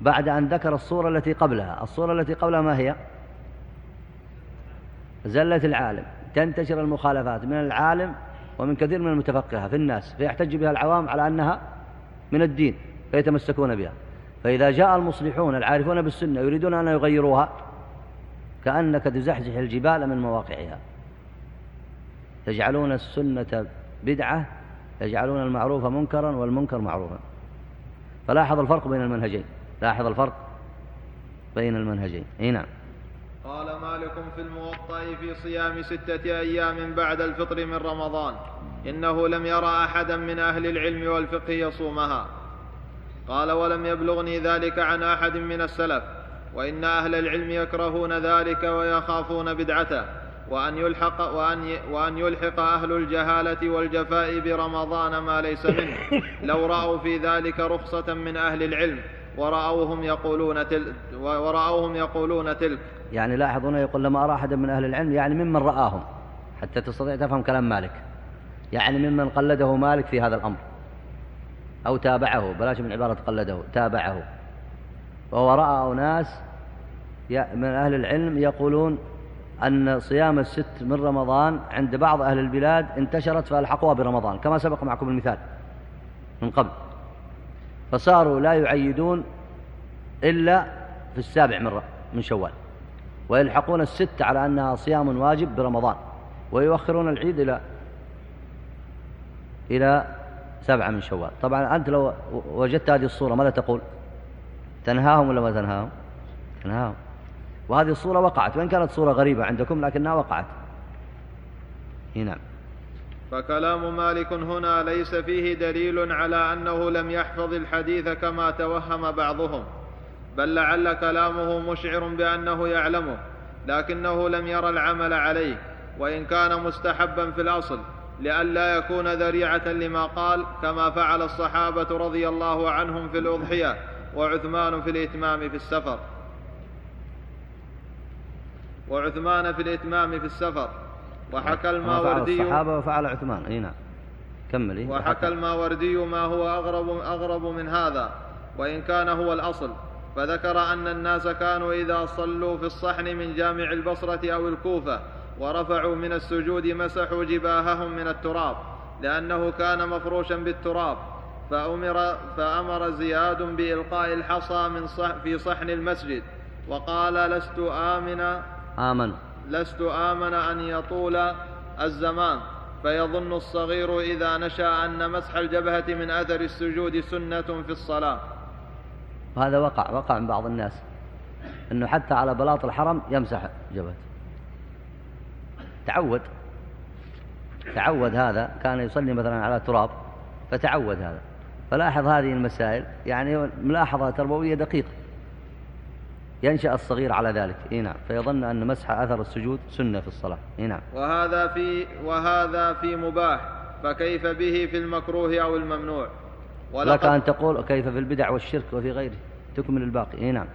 بعد أن ذكر الصورة التي قبلها. الصورة التي قبلها ما هي؟ زلة العالم. تنتشر المخالفات من العالم ومن كثير من المتفقهة في الناس فيحتج بها العوام على أنها من الدين فيتمسكون بها. فإذا جاء المصلحون العارفون بالسنة يريدون أن يغيروها كأنك تزحزح الجبال من مواقعها. يجعلون السنة بدعة يجعلون المعروف منكرا والمنكر معروفا. فلاحظ الفرق بين المنهجين لاحظ الفرق بين المنهجين. إي نعم. قال مالك في الموطأ في صيام ستة أيام بعد الفطر من رمضان. إنه لم يرى أحدا من أهل العلم والفقه يصومها. قال ولم يبلغني ذلك عن أحد من السلف وإن أهل العلم يكرهون ذلك ويخافون بدعته. وأن يلحق وأن وأن يلحق أهل الجهالة والجفاء برمضان ما ليس منه. لو رأوا في ذلك رخصة من أهل العلم ورأوهم يقولون تلك ورأوهم يقولون تلك. يعني لاحظ هنا يقول لما أرى أحدا من أهل العلم يعني ممن رآهم حتى تستطيع تفهم كلام مالك. يعني ممن قلده مالك في هذا الأمر. أو تابعه بلاش من عبارة قلده تابعه. وهو رأى أناس من أهل العلم يقولون أن صيام الست من رمضان عند بعض أهل البلاد انتشرت فألحقوها برمضان كما سبق معكم المثال من قبل. فصاروا لا يعيدون إلا في السابع من من شوال. ويلحقون الست على أنها صيام واجب برمضان ويؤخرون العيد إلى إلى سبعة من شوال. طبعا أنت لو وجدت هذه الصورة ماذا تقول؟ تنهاهم ولا ما تنهاهم؟ تنهاهم. وهذه الصورة وقعت وإن كانت صورة غريبة عندكم لكنها وقعت. نعم. فكلام مالك هنا ليس فيه دليل على أنه لم يحفظ الحديث كما توهم بعضهم بل لعل كلامه مشعر بأنه يعلمه لكنه لم ير العمل عليه وإن كان مستحبا في الأصل لئلا يكون ذريعة لما قال كما فعل الصحابة رضي الله عنهم في الأضحية وعثمان في الإتمام في السفر. وعثمان في الإتمام في السفر. وحكى الماوردي الصحابة وفعل عثمان. أي نعم. كملي وحكى الماوردي ما هو أغرب, أغرب من هذا وإن كان هو الأصل. فذكر أن الناس كانوا إذا صلوا في الصحن من جامع البصرة أو الكوفة ورفعوا من السجود مسحوا جباههم من التراب لأنه كان مفروشا بالتراب. فأمر, فأمر زياد بإلقاء الحصى من صح في صحن المسجد وقال لست آمن آمن لست آمن أن يطول الزمان فيظن الصغير إذا نشأ أن مسح الجبهة من أثر السجود سنة في الصلاة. وهذا وقع وقع من بعض الناس أنه حتى على بلاط الحرم يمسح جبهته تعود تعود هذا كان يصلي مثلا على تراب فتعود هذا. فلاحظ هذه المسائل يعني ملاحظة تربوية دقيقة. ينشأ الصغير على ذلك. إيه نعم. فيظن أن مسح أثر السجود سنة في الصلاة. إيه نعم. وهذا في وهذا في مباح. فكيف به في المكروه أو الممنوع؟ لك أن تقول كيف في البدع والشرك وفي غيره. تكمل الباقي. إيه نعم.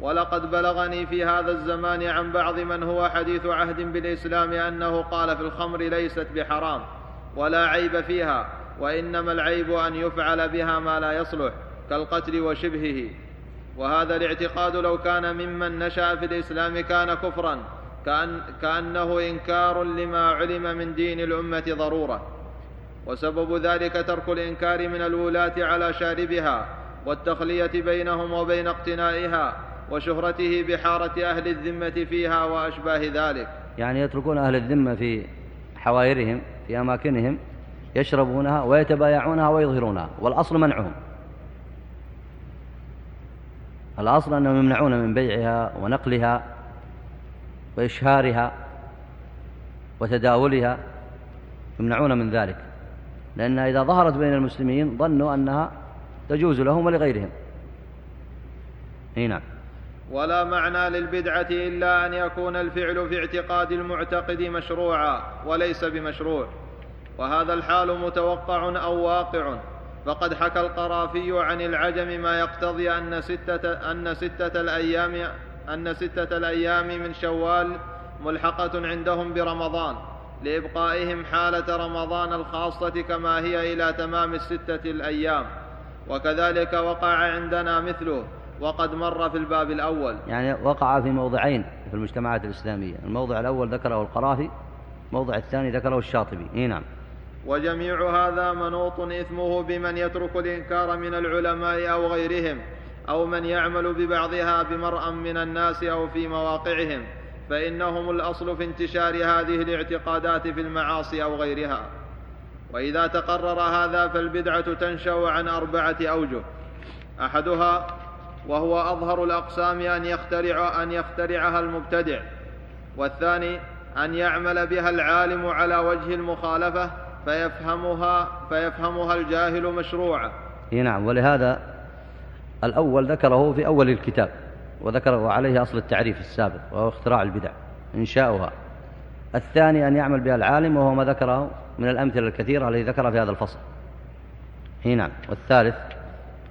ولقد بلغني في هذا الزمان عن بعض من هو حديث عهد بالإسلام أنه قال في الخمر ليست بحرام ولا عيب فيها وإنما العيب أن يفعل بها ما لا يصلح كالقتل وشبهه. وهذا الاعتقاد لو كان ممن نشأ في الإسلام كان كفرا كأن كأنه إنكار لما علم من دين الأمة ضرورة. وسبب ذلك ترك الإنكار من الولاة على شاربها والتخلية بينهم وبين اقتنائها وشهرته بحارة أهل الذمة فيها وأشباه ذلك. يعني يتركون أهل الذمة في حوائرهم في أماكنهم يشربونها ويتبايعونها ويظهرونها والأصل منعهم. الأصل أنهم يمنعون من بيعها ونقلها وإشهارها وتداولها يمنعون من ذلك. لأنها إذا ظهرت بين المسلمين ظنوا أنها تجوز لهم ولغيرهم. نعم. ولا معنى للبدعة إلا أن يكون الفعل في اعتقاد المعتقد مشروعا وليس بمشروع. وهذا الحال متوقع أو واقع. فقد حكى القرافي عن العجم ما يقتضي أن ستة, أن ستة الأيام أن ستة الأيام من شوال ملحقة عندهم برمضان لإبقائهم حالة رمضان الخاصة كما هي إلى تمام الستة الأيام. وكذلك وقع عندنا مثله وقد مر في الباب الأول. يعني وقع في موضعين في المجتمعات الإسلامية. الموضع الأول ذكره القرافي الموضع الثاني ذكره الشاطبي. إيه نعم. وجميع هذا منوط إثمه بمن يترك الإنكار من العلماء أو غيرهم أو من يعمل ببعضها بمرأ من الناس أو في مواقعهم فإنهم الأصل في انتشار هذه الاعتقادات في المعاصي أو غيرها. وإذا تقرر هذا فالبدعة تنشأ عن أربعة أوجه. أحدها وهو أظهر الأقسام أن يخترع أن يخترعها المبتدع والثاني أن يعمل بها العالم على وجه المخالفة فيفهمها فيفهمها الجاهل مشروعة نعم ولهذا الأول ذكره في أول الكتاب وذكره عليه أصل التعريف السابق وهو اختراع البدع إنشاؤها. الثاني أن يعمل بها العالم وهو ما ذكره من الأمثلة الكثيرة التي ذكر في هذا الفصل. نعم والثالث؟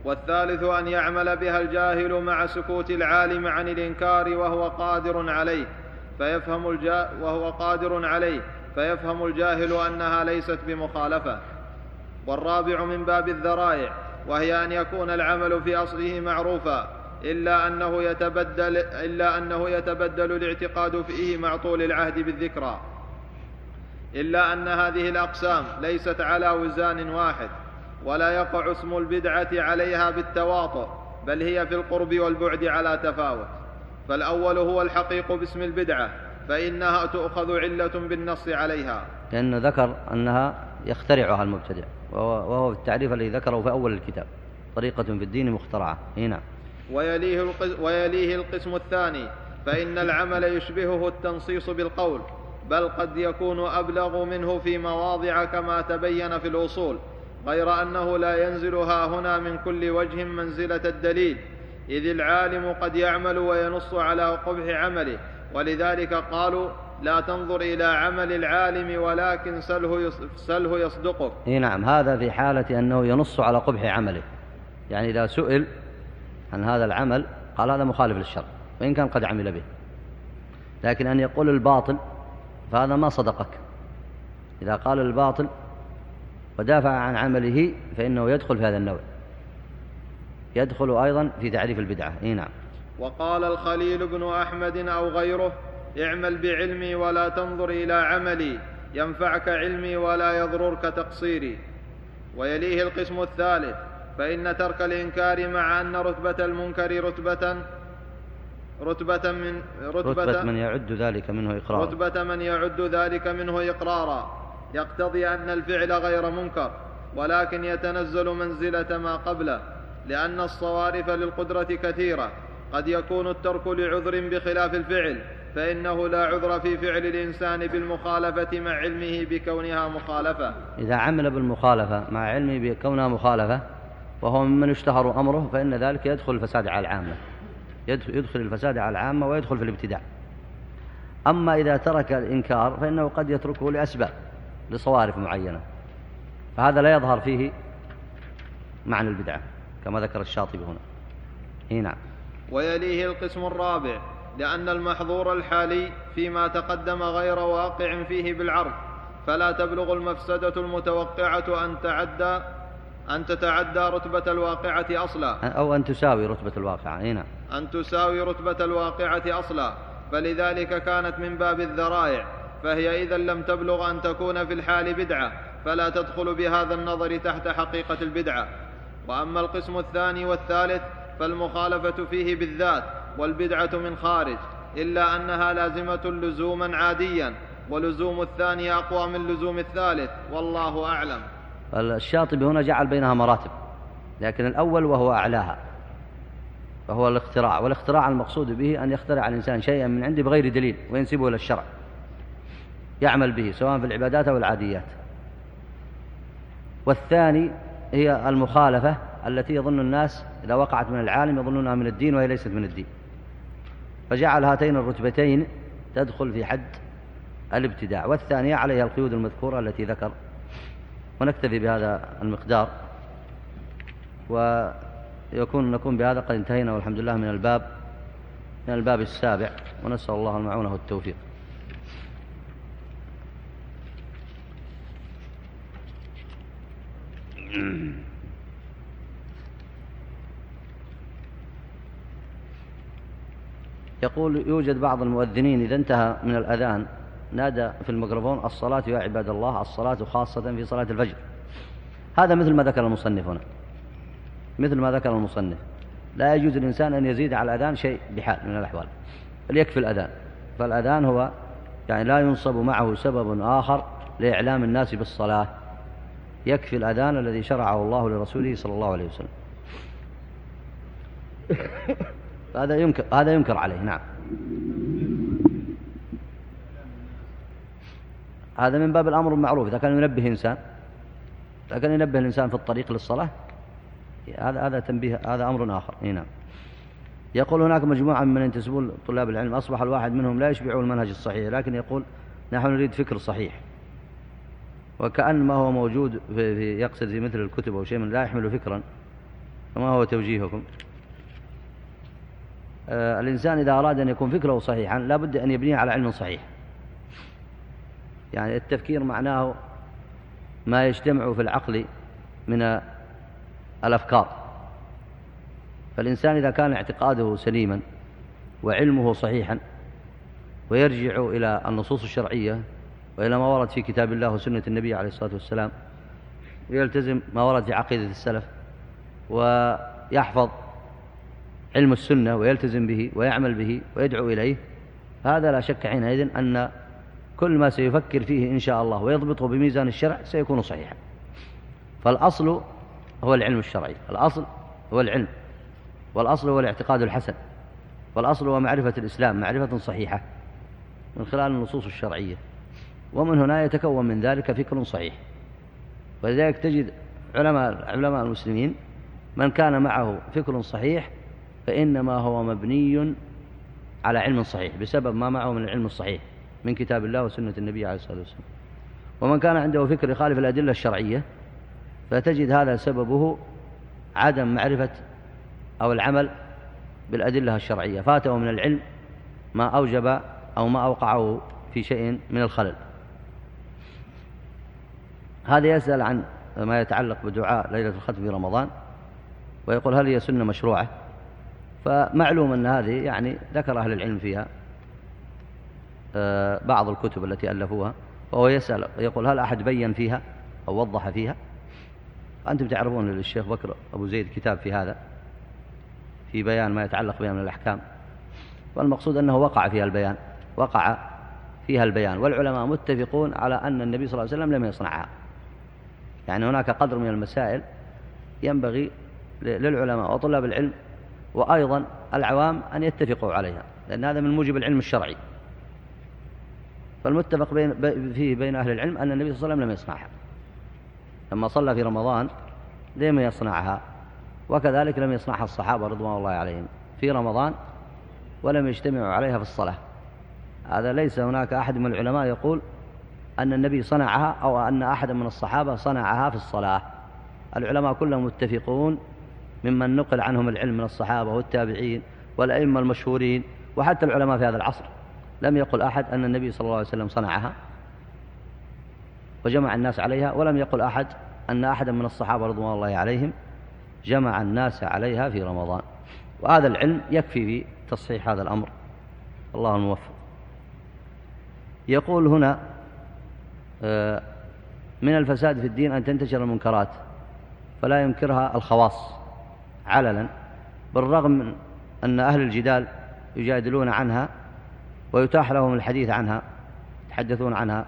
والثالث أن يعمل بها الجاهل مع سكوت العالم عن الإنكار وهو قادر عليه فيفهم الجا وهو قادر عليه. فيفهم الجاهل أنها ليست بمخالفة. والرابع من باب الذرائع وهي أن يكون العمل في أصله معروفا إلا أنه يتبدل إلا أنه يتبدل الاعتقاد فيه مع طول العهد بالذكرى. إلا أن هذه الأقسام ليست على وزان واحد ولا يقع اسم البدعة عليها بالتواطؤ بل هي في القرب والبعد على تفاوت. فالأول هو الحقيق باسم البدعة. فإنها تؤخذ علة بالنص عليها. لأنه ذكر أنها يخترعها المبتدع وهو التعريف الذي ذكره في أول الكتاب طريقة في الدين مخترعة. هنا ويليه, ويليه القسم الثاني فإن العمل يشبهه التنصيص بالقول بل قد يكون أبلغ منه في مواضع كما تبين في الأصول غير أنه لا ينزل ها هنا من كل وجه منزلة الدليل إذ العالم قد يعمل وينص على قبح عمله ولذلك قالوا لا تنظر إلى عمل العالم ولكن سله, سله يصدقك إيه نعم هذا في حالة أنه ينص على قبح عمله. يعني إذا سئل عن هذا العمل قال هذا مخالف للشرع وإن كان قد عمل به. لكن أن يقول الباطل فهذا ما صدقك. إذا قال الباطل ودافع عن عمله فإنه يدخل في هذا النوع. يدخل أيضا في تعريف البدعة. إيه نعم. وقال الخليل بن أحمد أو غيره اعمل بعلمي ولا تنظر إلى عملي ينفعك علمي ولا يضررك تقصيري. ويليه القسم الثالث فإن ترك الإنكار مع أن رتبة المنكر رتبة رتبة من رتبة, رتبة من يعد ذلك منه إقرارا. رتبة من يعد ذلك منه إقرارا. يقتضي أن الفعل غير منكر ولكن يتنزل منزلة ما قبله لأن الصوارف للقدرة كثيرة. قد يكون الترك لعذر بخلاف الفعل فإنه لا عذر في فعل الإنسان بالمخالفة مع علمه بكونها مخالفة. إذا عمل بالمخالفة مع علمه بكونها مخالفة وهو ممن اشتهر أمره فإن ذلك يدخل الفساد على العامة. يدخل الفساد على العامة ويدخل في الابتداع. أما إذا ترك الإنكار فإنه قد يتركه لأسباب لصوارف معينة. فهذا لا يظهر فيه معنى البدعة كما ذكر الشاطبي هنا. هنا ويليه القسم الرابع لأن المحظور الحالي فيما تقدم غير واقع فيه بالعرض. فلا تبلغ المفسدة المتوقعة أن تعدى أن تتعدى رتبة الواقعة أصلا. أو أن تساوي رتبة الواقعة هنا أن تساوي رتبة الواقعة أصلا. فلذلك كانت من باب الذرائع. فهي إذا لم تبلغ أن تكون في الحال بدعة. فلا تدخل بهذا النظر تحت حقيقة البدعة. وأما القسم الثاني والثالث فالمخالفة فيه بالذات والبدعة من خارج إلا أنها لازمة لزوما عاديا ولزوم الثاني أقوى من لزوم الثالث والله أعلم. الشاطبي هنا جعل بينها مراتب لكن الأول وهو أعلاها وهو الاختراع والاختراع المقصود به أن يخترع الإنسان شيئا من عنده بغير دليل وينسبه إلى الشرع يعمل به سواء في العبادات أو العاديات. والثاني هي المخالفة التي يظن الناس إذا وقعت من العالم يظنونها من الدين وهي ليست من الدين. فجعل هاتين الرتبتين تدخل في حد الابتداع والثانية عليها القيود المذكورة التي ذكر. ونكتفي بهذا المقدار. ويكون نكون بهذا قد انتهينا والحمد لله من الباب من الباب السابع. ونسأل الله المعونة والتوفيق. يقول يوجد بعض المؤذنين إذا انتهى من الأذان نادى في الميكروفون الصلاة يا عباد الله الصلاة خاصة في صلاة الفجر. هذا مثل ما ذكر المصنف هنا. مثل ما ذكر المصنف. لا يجوز الإنسان أن يزيد على الأذان شيء بحال من الأحوال. بل يكفي الأذان. فالأذان هو يعني لا ينصب معه سبب آخر لإعلام الناس بالصلاة. يكفي الأذان الذي شرعه الله لرسوله صلى الله عليه وسلم. هذا ينكر هذا ينكر عليه نعم. هذا من باب الأمر بالمعروف إذا كان ينبه إنسان إذا كان ينبه الإنسان في الطريق للصلاة هذا هذا تنبيه هذا أمر آخر. نعم. يقول هناك مجموعة من ينتسبون طلاب العلم أصبح الواحد منهم لا يشبع المنهج الصحيح لكن يقول نحن نريد فكر صحيح. وكأن ما هو موجود في, يقصد في مثل الكتب أو شيء من لا يحمل فكرا. فما هو توجيهكم؟ الإنسان إذا أراد أن يكون فكره صحيحا لا بد أن يبنيه على علم صحيح. يعني التفكير معناه ما يجتمع في العقل من الأفكار. فالإنسان إذا كان اعتقاده سليما وعلمه صحيحا ويرجع إلى النصوص الشرعية وإلى ما ورد في كتاب الله وسنة النبي عليه الصلاة والسلام ويلتزم ما ورد في عقيدة السلف ويحفظ علم السنة ويلتزم به ويعمل به ويدعو إليه هذا لا شك حينئذ أن كل ما سيفكر فيه إن شاء الله ويضبطه بميزان الشرع سيكون صحيحا. فالأصل هو العلم الشرعي الأصل هو العلم والأصل هو الاعتقاد الحسن والأصل هو معرفة الإسلام معرفة صحيحة من خلال النصوص الشرعية ومن هنا يتكون من ذلك فكر صحيح. ولذلك تجد علماء علماء المسلمين من كان معه فكر صحيح فإنما هو مبني على علم صحيح بسبب ما معه من العلم الصحيح من كتاب الله وسنة النبي عليه الصلاة والسلام. ومن كان عنده فكر يخالف الأدلة الشرعية فتجد هذا سببه عدم معرفة أو العمل بالأدلة الشرعية. فاته من العلم ما أوجب أو ما أوقعه في شيء من الخلل. هذا يسأل عن ما يتعلق بدعاء ليلة الختم في رمضان ويقول هل هي سنة مشروعة؟ فمعلوم أن هذه يعني ذكر أهل العلم فيها آه، بعض الكتب التي ألفوها وهو يسأل يقول هل أحد بين فيها أو وضح فيها؟ أنتم تعرفون للشيخ بكر أبو زيد كتاب في هذا في بيان ما يتعلق بها من الأحكام. والمقصود أنه وقع فيها البيان وقع فيها البيان والعلماء متفقون على أن النبي صلى الله عليه وسلم لم يصنعها. يعني هناك قدر من المسائل ينبغي للعلماء وطلاب العلم وأيضا العوام أن يتفقوا عليها لأن هذا من موجب العلم الشرعي. فالمتفق بين فيه بين أهل العلم أن النبي صلى الله عليه وسلم لم يصنعها. لما صلى في رمضان لم يصنعها وكذلك لم يصنعها الصحابة رضوان الله عليهم في رمضان ولم يجتمعوا عليها في الصلاة. هذا ليس هناك أحد من العلماء يقول أن النبي صنعها أو أن أحد من الصحابة صنعها في الصلاة. العلماء كلهم متفقون ممن نقل عنهم العلم من الصحابة والتابعين والأئمة المشهورين وحتى العلماء في هذا العصر. لم يقل أحد أن النبي صلى الله عليه وسلم صنعها وجمع الناس عليها ولم يقل أحد أن أحدا من الصحابة رضوان الله عليهم جمع الناس عليها في رمضان. وهذا العلم يكفي في تصحيح هذا الأمر. الله الموفق. يقول هنا آه، من الفساد في الدين أن تنتشر المنكرات فلا ينكرها الخواص. عللا بالرغم من أن أهل الجدال يجادلون عنها ويتاح لهم الحديث عنها يتحدثون عنها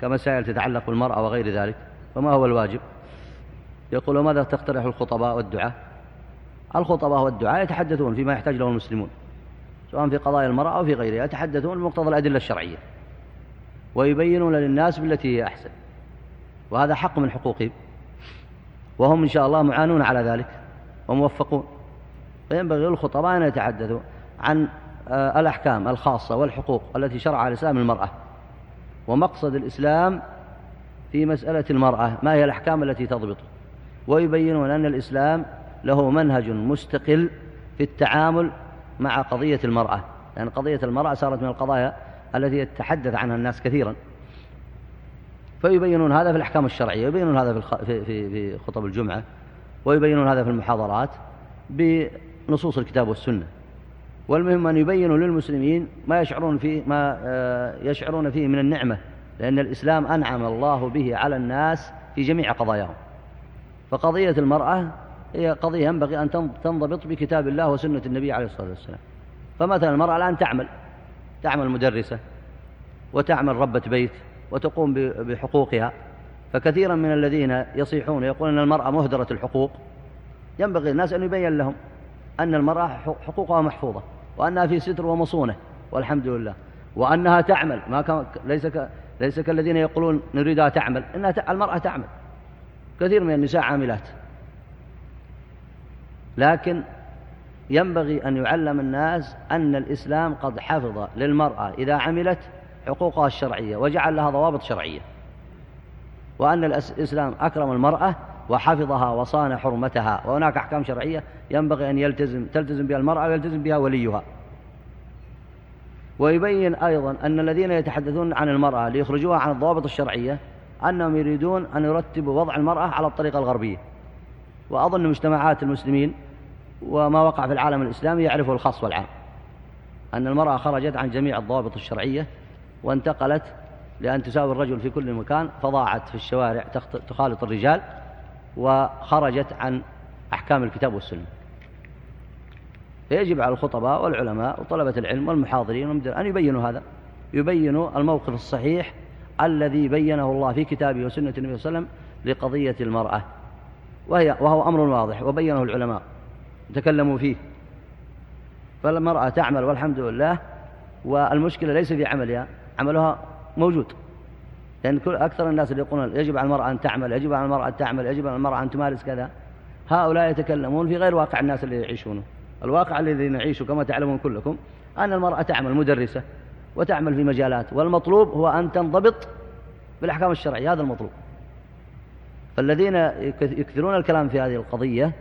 كمسائل تتعلق بالمرأة وغير ذلك فما هو الواجب؟ يقول ماذا تقترح الخطباء والدعاء الخطباء والدعاء يتحدثون فيما يحتاج له المسلمون سواء في قضايا المرأة أو في غيرها يتحدثون بمقتضى الأدلة الشرعية ويبينون للناس بالتي هي أحسن وهذا حق من حقوقهم وهم إن شاء الله معانون على ذلك. وموفقون. فينبغي للخطباء أن يتحدثوا عن آه، الأحكام الخاصة والحقوق التي شرعها الإسلام المرأة ومقصد الإسلام في مسألة المرأة ما هي الأحكام التي تضبطه. ويبينون أن الإسلام له منهج مستقل في التعامل مع قضية المرأة. لأن يعني قضية المرأة صارت من القضايا التي يتحدث عنها الناس كثيرا. فيبينون هذا في الأحكام الشرعية ويبينون هذا في, خطب الجمعة. ويبينون هذا في المحاضرات بنصوص الكتاب والسنة. والمهم أن يبينوا للمسلمين ما يشعرون فيه ما آه، يشعرون فيه من النعمة لأن الإسلام أنعم الله به على الناس في جميع قضاياهم. فقضية المرأة هي قضية ينبغي أن تنضبط بكتاب الله وسنة النبي عليه الصلاة والسلام. فمثلا المرأة الآن تعمل تعمل مدرسة وتعمل ربة بيت وتقوم بحقوقها. فكثيرا من الذين يصيحون يقولون أن المرأة مهدرة الحقوق. ينبغي الناس أن يبين لهم أن المرأة حقوقها محفوظة وأنها في ستر ومصونة والحمد لله. وأنها تعمل ما كان ليس ك... ليس كالذين يقولون نريدها تعمل إنها ت... المرأة تعمل. كثير من النساء عاملات. لكن ينبغي أن يعلم الناس أن الإسلام قد حفظ للمرأة إذا عملت حقوقها الشرعية وجعل لها ضوابط شرعية. وأن الإسلام أكرم المرأة وحفظها وصان حرمتها. وهناك أحكام شرعية ينبغي أن يلتزم تلتزم بها المرأة ويلتزم بها وليها. ويبين أيضا أن الذين يتحدثون عن المرأة ليخرجوها عن الضوابط الشرعية أنهم يريدون أن يرتبوا وضع المرأة على الطريقة الغربية. وأظن مجتمعات المسلمين وما وقع في العالم الإسلامي يعرفه الخاص والعام. أن المرأة خرجت عن جميع الضوابط الشرعية وانتقلت لأن تساوي الرجل في كل مكان فضاعت في الشوارع تخالط الرجال وخرجت عن أحكام الكتاب والسنة. فيجب على الخطباء والعلماء وطلبة العلم والمحاضرين أن يبينوا هذا. يبينوا الموقف الصحيح الذي بينه الله في كتابه وسنة النبي صلى الله عليه وسلم لقضية المرأة. وهي وهو أمر واضح وبينه العلماء. تكلموا فيه. فالمرأة تعمل والحمد لله والمشكلة ليس في عملها. عملها موجود. لأن كل أكثر الناس اللي يقولون يجب على المرأة أن تعمل يجب على المرأة أن تعمل يجب على المرأة أن تمارس كذا. هؤلاء يتكلمون في غير واقع الناس اللي يعيشونه الواقع الذي نعيشه كما تعلمون كلكم أن المرأة تعمل مدرسة وتعمل في مجالات والمطلوب هو أن تنضبط بالأحكام الشرعية. هذا المطلوب. فالذين يكثرون الكلام في هذه القضية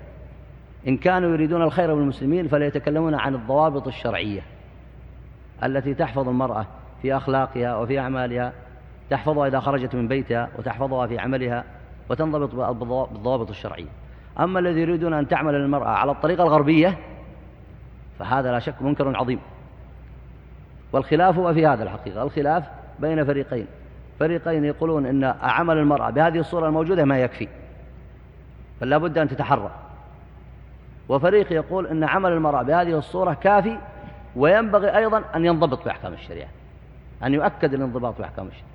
إن كانوا يريدون الخير بالمسلمين فليتكلمون عن الضوابط الشرعية التي تحفظ المرأة في أخلاقها وفي أعمالها تحفظها إذا خرجت من بيتها وتحفظها في عملها وتنضبط بالضوابط الشرعية. أما الذي يريدون أن تعمل المرأة على الطريقة الغربية فهذا لا شك منكر عظيم. والخلاف هو في هذا الحقيقة. الخلاف بين فريقين. فريقين يقولون إن عمل المرأة بهذه الصورة الموجودة ما يكفي. فلا بد أن تتحرى. وفريق يقول إن عمل المرأة بهذه الصورة كافي وينبغي أيضا أن ينضبط بأحكام الشريعة. أن يؤكد الانضباط بأحكام الشريعة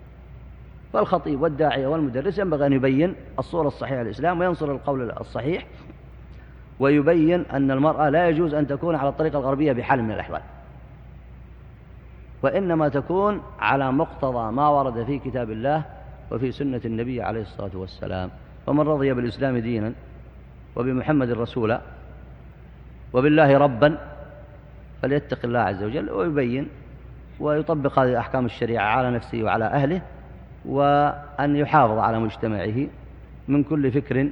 فالخطيب والداعية والمدرس ينبغي أن يبين الصورة الصحيحة للإسلام وينصر القول الصحيح ويبين أن المرأة لا يجوز أن تكون على الطريقة الغربية بحال من الأحوال. وإنما تكون على مقتضى ما ورد في كتاب الله وفي سنة النبي عليه الصلاة والسلام. ومن رضي بالإسلام دينا وبمحمد رسولا وبالله ربا فليتق الله عز وجل ويبين ويطبق هذه أحكام الشريعة على نفسه وعلى أهله وأن يحافظ على مجتمعه من كل فكر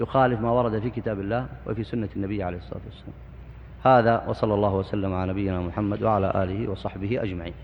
يخالف ما ورد في كتاب الله وفي سنة النبي عليه الصلاة والسلام. هذا وصلى الله وسلم على نبينا محمد وعلى آله وصحبه أجمعين.